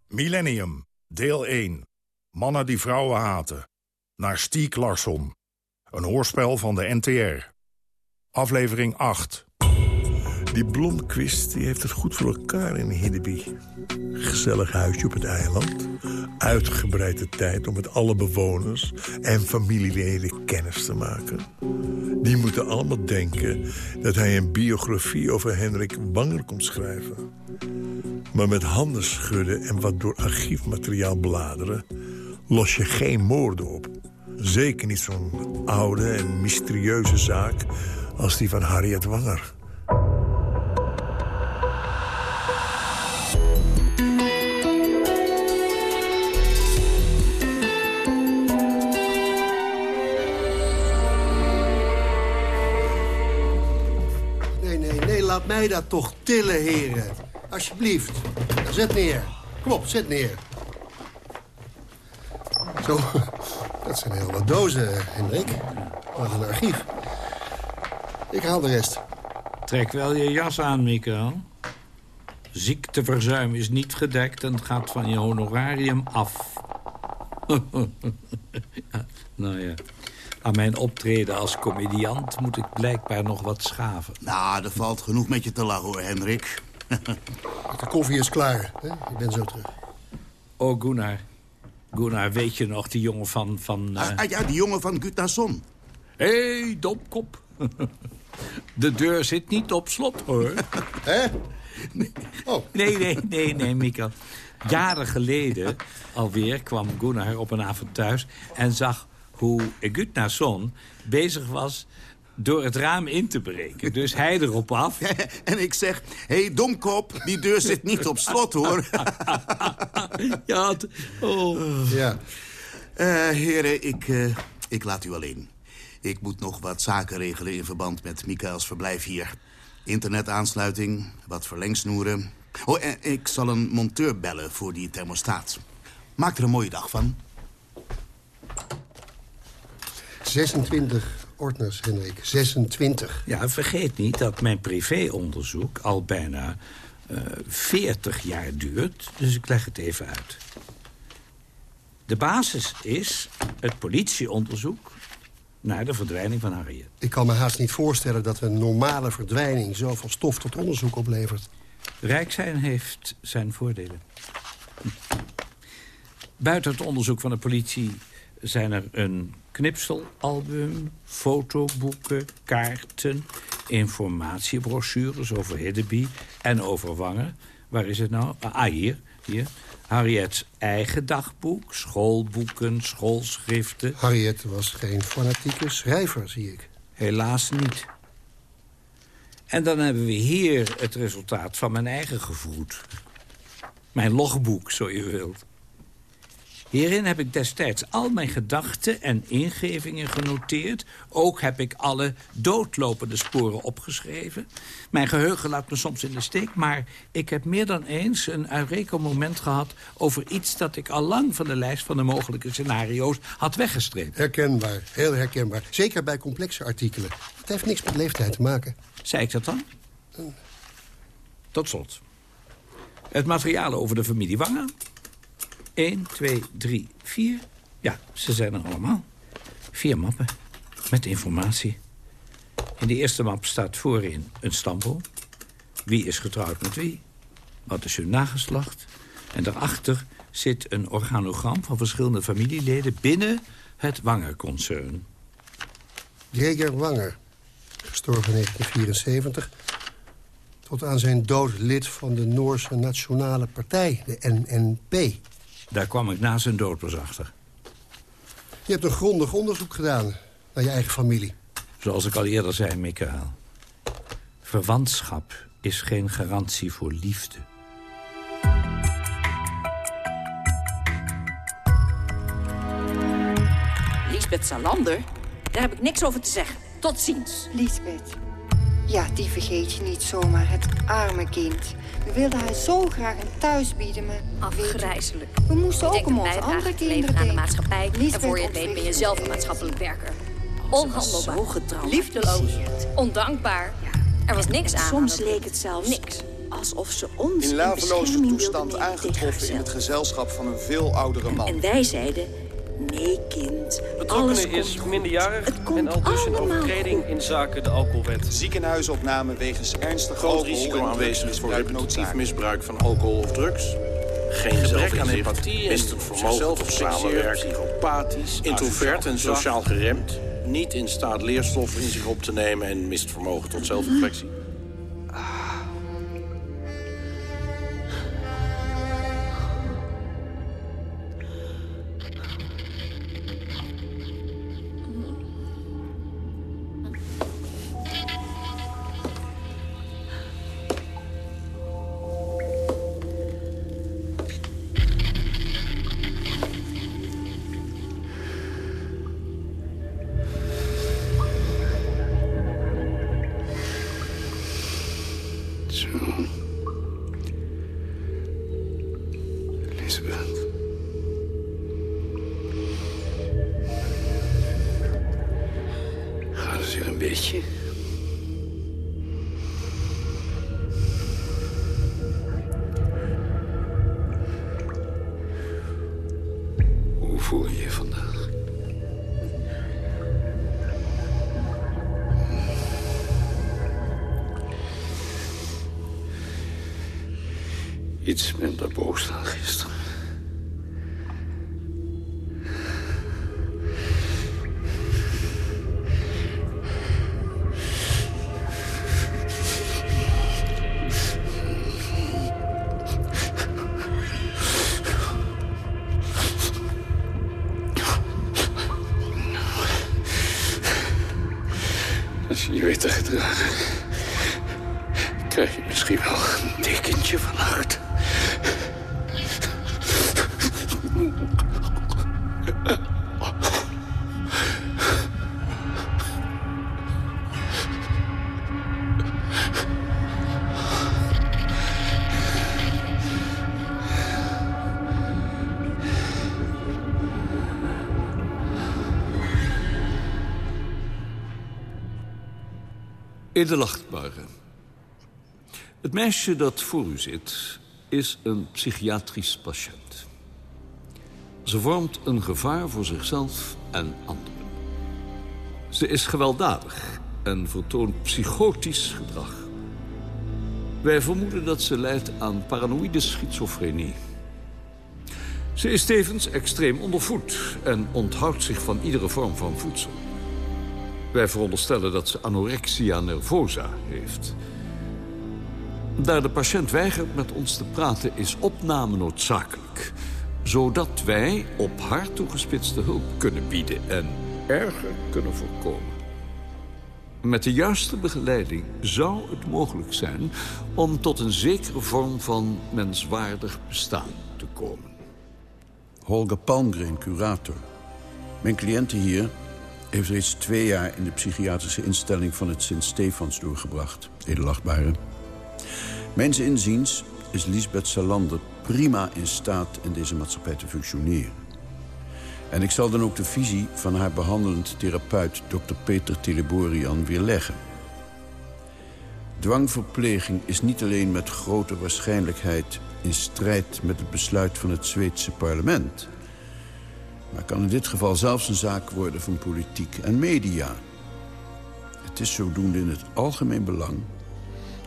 [SPEAKER 9] Millennium, deel 1. Mannen die vrouwen haten. Naar Stiek Larsson. Een hoorspel van de NTR. Aflevering 8.
[SPEAKER 10] Die Blomquist die heeft het goed voor elkaar in Hiddeby. Gezellig huisje op het eiland. Uitgebreide tijd om met alle bewoners en familieleden kennis te maken. Die moeten allemaal denken dat hij een biografie over Hendrik Wanger komt schrijven. Maar met handen schudden en wat door archiefmateriaal bladeren... los je geen moorden op. Zeker niet zo'n oude en mysterieuze zaak als die van Harriet Wanger.
[SPEAKER 11] Mij dat toch tillen, heren.
[SPEAKER 8] alsjeblieft. Zet neer. Kom op, zet neer. Zo, dat zijn heel wat dozen, Hendrik. Wat een archief. Ik haal de rest.
[SPEAKER 11] Trek wel je jas aan, Mikael. Ziekteverzuim is niet gedekt en gaat van je honorarium af. nou ja, aan mijn optreden als comediant moet ik blijkbaar nog wat schaven.
[SPEAKER 12] Nou, er valt genoeg met je te lachen hoor, Hendrik.
[SPEAKER 8] de koffie is klaar. Hè? Ik ben zo terug.
[SPEAKER 11] Oh, Gunnar. Gunnar, weet je nog, die jongen van... van uh...
[SPEAKER 12] ah, ja, die jongen van Gutason.
[SPEAKER 11] Hé, hey, domkop. De deur zit niet op slot, hoor.
[SPEAKER 8] Hè? Oh.
[SPEAKER 11] Nee, nee, nee, nee, Mika. Jaren geleden alweer kwam Gunnar op een avond thuis... en zag hoe Gutnason bezig was door het raam in te breken. Dus hij erop af.
[SPEAKER 12] en ik zeg, hé hey, domkop, die deur zit niet op slot, hoor.
[SPEAKER 11] ja, het, oh.
[SPEAKER 8] ja.
[SPEAKER 12] Uh, heren, ik, uh, ik laat u alleen. Ik moet nog wat zaken regelen in verband met Mikaels verblijf hier. Internetaansluiting, wat verlengsnoeren. Oh, en ik zal een monteur bellen voor die thermostaat. Maak er een mooie dag van.
[SPEAKER 8] 26 ordners, Henrik. 26.
[SPEAKER 11] Ja, vergeet niet dat mijn privéonderzoek al bijna uh, 40 jaar duurt. Dus ik leg het even uit. De basis is het politieonderzoek naar de verdwijning van Harriet.
[SPEAKER 8] Ik kan me haast niet voorstellen dat een normale verdwijning... zoveel stof tot onderzoek oplevert.
[SPEAKER 11] Rijk zijn heeft zijn voordelen. Buiten het onderzoek van de politie zijn er een knipselalbum, fotoboeken, kaarten... informatiebrochures over Hiddeby en over Wangen. Waar is het nou? Ah, hier. hier. Harriet's eigen dagboek, schoolboeken, schoolschriften.
[SPEAKER 8] Harriet was geen fanatieke schrijver, zie ik.
[SPEAKER 11] Helaas niet. En dan hebben we hier het resultaat van mijn eigen gevoed. Mijn logboek, zo je wilt. Hierin heb ik destijds al mijn gedachten en ingevingen genoteerd. Ook heb ik alle doodlopende sporen opgeschreven. Mijn geheugen laat me soms in de steek... maar ik heb meer dan eens een Eureka-moment gehad... over iets dat ik al lang van de lijst van de mogelijke scenario's had weggestreept.
[SPEAKER 8] Herkenbaar, heel herkenbaar. Zeker bij complexe artikelen. Het heeft niks met leeftijd te maken.
[SPEAKER 11] Zei ik dat dan? Tot slot. Het materiaal over de familie Wangen 1, 2, 3, 4. Ja, ze zijn er allemaal. Vier mappen met informatie. In de eerste map staat voorin een stamboom. Wie is getrouwd met wie? Wat is hun nageslacht? En daarachter zit een organogram van verschillende familieleden... binnen het Wanger-concern.
[SPEAKER 8] Gregor Wanger, gestorven in 1974... tot aan zijn dood lid van de Noorse Nationale Partij, de NNP.
[SPEAKER 11] Daar kwam ik na zijn dood pas achter.
[SPEAKER 8] Je hebt een grondig onderzoek gedaan naar je eigen familie.
[SPEAKER 11] Zoals ik al eerder zei, Michael. Verwantschap is geen garantie voor liefde.
[SPEAKER 13] Lisbeth Salander? Daar heb ik niks over te zeggen. Tot ziens.
[SPEAKER 14] Lisbeth. Ja, die vergeet je niet zomaar. Het arme kind. We wilden haar zo graag een thuis bieden, maar...
[SPEAKER 13] Afgrijzelijk.
[SPEAKER 14] We moesten ook om onze andere kinderen
[SPEAKER 13] aan de maatschappij. en voor je het weet ben je zelf een maatschappelijk werker. Onhandelbaar. Liefdeloos. Ondankbaar. Ja. Er was niks aan.
[SPEAKER 15] Soms leek het zelfs
[SPEAKER 13] niks.
[SPEAKER 15] alsof ze ons
[SPEAKER 16] in laveloze toestand aangetroffen in het gezelschap van een veel oudere man.
[SPEAKER 15] En wij zeiden, nee kind,
[SPEAKER 17] Betrokkenen is minderjarig en al dus een overtreding in zaken de alcoholwet.
[SPEAKER 16] Ziekenhuisopname wegens ernstig
[SPEAKER 18] Groot risico aanwezig is voor repetitief misbruik van alcohol of drugs. Geen gebrek aan empathie, vermogen tot samenwerken, psychopathisch, introvert en sociaal geremd. Niet in staat leerstoffen in zich op te nemen en mist vermogen tot zelfreflectie.
[SPEAKER 19] Iets minder boos Edelachtbare. Het meisje dat voor u zit is een psychiatrisch patiënt. Ze vormt een gevaar voor zichzelf en anderen. Ze is gewelddadig en vertoont psychotisch gedrag. Wij vermoeden dat ze lijdt aan paranoïde schizofrenie. Ze is tevens extreem ondervoed en onthoudt zich van iedere vorm van voedsel. Wij veronderstellen dat ze anorexia nervosa heeft. Daar de patiënt weigert met ons te praten is opname noodzakelijk. Zodat wij op haar toegespitste hulp kunnen bieden en erger kunnen voorkomen. Met de juiste begeleiding zou het mogelijk zijn om tot een zekere vorm van menswaardig bestaan te komen.
[SPEAKER 20] Holger Palmgren, curator. Mijn cliënte hier heeft reeds twee jaar in de psychiatrische instelling van het Sint-Stefans doorgebracht. Edelachtbare. Mijns inziens is Lisbeth Salander prima in staat in deze maatschappij te functioneren. En ik zal dan ook de visie van haar behandelend therapeut... Dr. Peter Teleborian weerleggen. Dwangverpleging is niet alleen met grote waarschijnlijkheid... in strijd met het besluit van het Zweedse parlement... maar kan in dit geval zelfs een zaak worden van politiek en media. Het is zodoende in het algemeen belang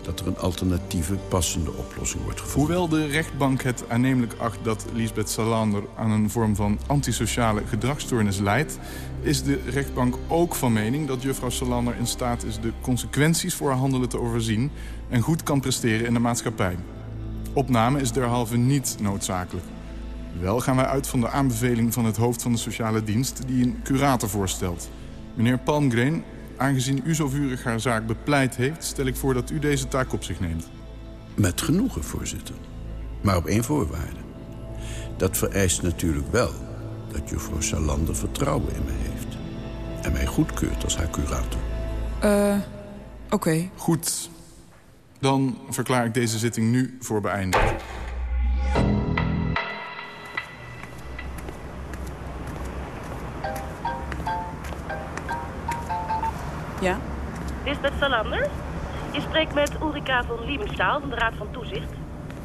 [SPEAKER 20] dat er een alternatieve, passende oplossing wordt gevonden.
[SPEAKER 21] Hoewel de rechtbank het aannemelijk acht dat Lisbeth Salander... aan een vorm van antisociale gedragsstoornis leidt... is de rechtbank ook van mening dat juffrouw Salander in staat is... de consequenties voor haar handelen te overzien... en goed kan presteren in de maatschappij. Opname is derhalve niet noodzakelijk. Wel gaan wij uit van de aanbeveling van het hoofd van de sociale dienst... die een curator voorstelt. Meneer Palmgren Aangezien u zo vurig haar zaak bepleit heeft... stel ik voor dat u deze taak op zich neemt.
[SPEAKER 20] Met genoegen, voorzitter. Maar op één voorwaarde. Dat vereist natuurlijk wel dat juffrouw Salander vertrouwen in me heeft. En mij goedkeurt als haar curator.
[SPEAKER 21] Eh, oké. Goed. Dan verklaar ik deze zitting nu voor beëindigd.
[SPEAKER 6] Ja?
[SPEAKER 22] Lisbeth Salander? Je spreekt met Ulrika van Liebenstaal van de Raad van Toezicht.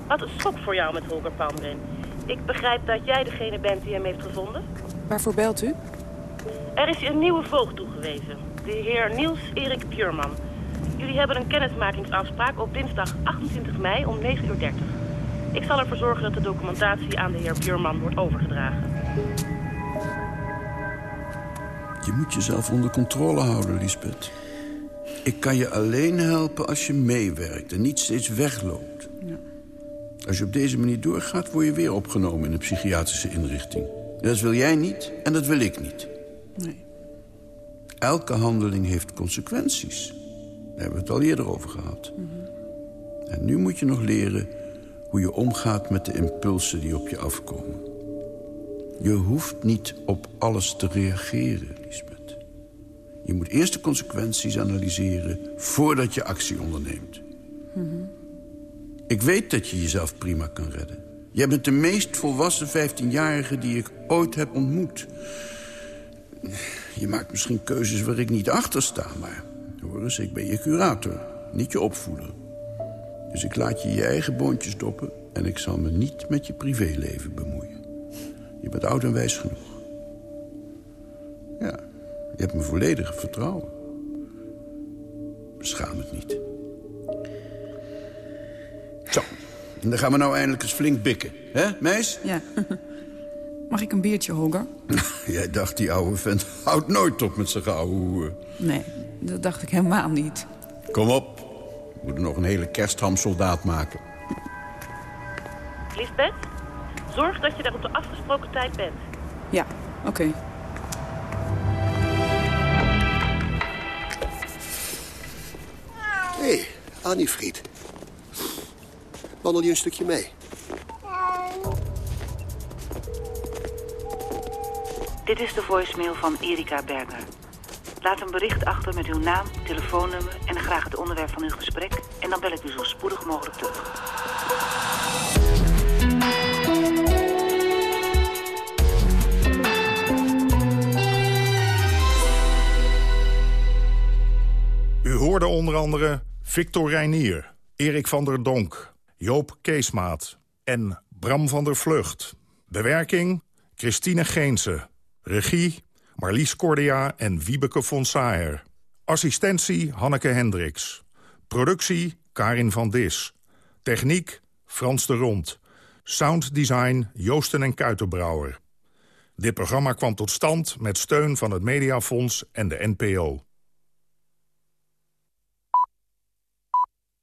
[SPEAKER 22] Wat een schok voor jou met Holger Palmgren. Ik begrijp dat jij degene bent die hem heeft gevonden.
[SPEAKER 6] Waarvoor belt u?
[SPEAKER 22] Er is een nieuwe voogd toegewezen. De heer Niels Erik Bjurman. Jullie hebben een kennismakingsafspraak op dinsdag 28 mei om 9.30 uur. Ik zal ervoor zorgen dat de documentatie aan de heer Bjurman wordt overgedragen.
[SPEAKER 20] Je moet jezelf onder controle houden, Lisbeth. Ik kan je alleen helpen als je meewerkt en niet steeds wegloopt. Ja. Als je op deze manier doorgaat, word je weer opgenomen in een psychiatrische inrichting. Dat wil jij niet en dat wil ik niet.
[SPEAKER 6] Nee.
[SPEAKER 20] Elke handeling heeft consequenties. Daar hebben we het al eerder over gehad.
[SPEAKER 6] Mm -hmm.
[SPEAKER 20] En nu moet je nog leren hoe je omgaat met de impulsen die op je afkomen. Je hoeft niet op alles te reageren. Je moet eerst de consequenties analyseren voordat je actie onderneemt. Ik weet dat je jezelf prima kan redden. Jij bent de meest volwassen 15-jarige die ik ooit heb ontmoet. Je maakt misschien keuzes waar ik niet achter sta, maar... hoor eens, ik ben je curator, niet je opvoeder. Dus ik laat je je eigen boontjes doppen... en ik zal me niet met je privéleven bemoeien. Je bent oud en wijs genoeg. Je hebt me volledige vertrouwen. Beschaam het niet. Zo, En dan gaan we nou eindelijk eens flink bikken. hè, meis?
[SPEAKER 6] Ja. Mag ik een biertje, Holger?
[SPEAKER 20] Jij dacht, die oude vent houdt nooit op met zijn ouwe hoer.
[SPEAKER 6] Nee, dat dacht ik helemaal niet.
[SPEAKER 20] Kom op. We moeten nog een hele kersthamsoldaat maken.
[SPEAKER 22] Lisbeth, zorg dat je daar op de afgesproken tijd bent.
[SPEAKER 6] Ja, oké.
[SPEAKER 8] Hey, Annie Fried. Wandel je een stukje mee?
[SPEAKER 23] Dit is de voicemail van Erika Berger. Laat een bericht achter met uw naam, telefoonnummer en graag het onderwerp van uw gesprek. En dan bel ik u zo spoedig mogelijk terug.
[SPEAKER 9] U hoorde onder andere Victor Reinier, Erik van der Donk, Joop Keesmaat en Bram van der Vlucht. Bewerking Christine Geense. Regie Marlies Cordia en Wiebeke von Saer. Assistentie Hanneke Hendricks. Productie Karin van Dis. Techniek Frans de Rond. Sounddesign Joosten en Kuitenbrouwer. Dit programma kwam tot stand met steun van het Mediafonds en de NPO.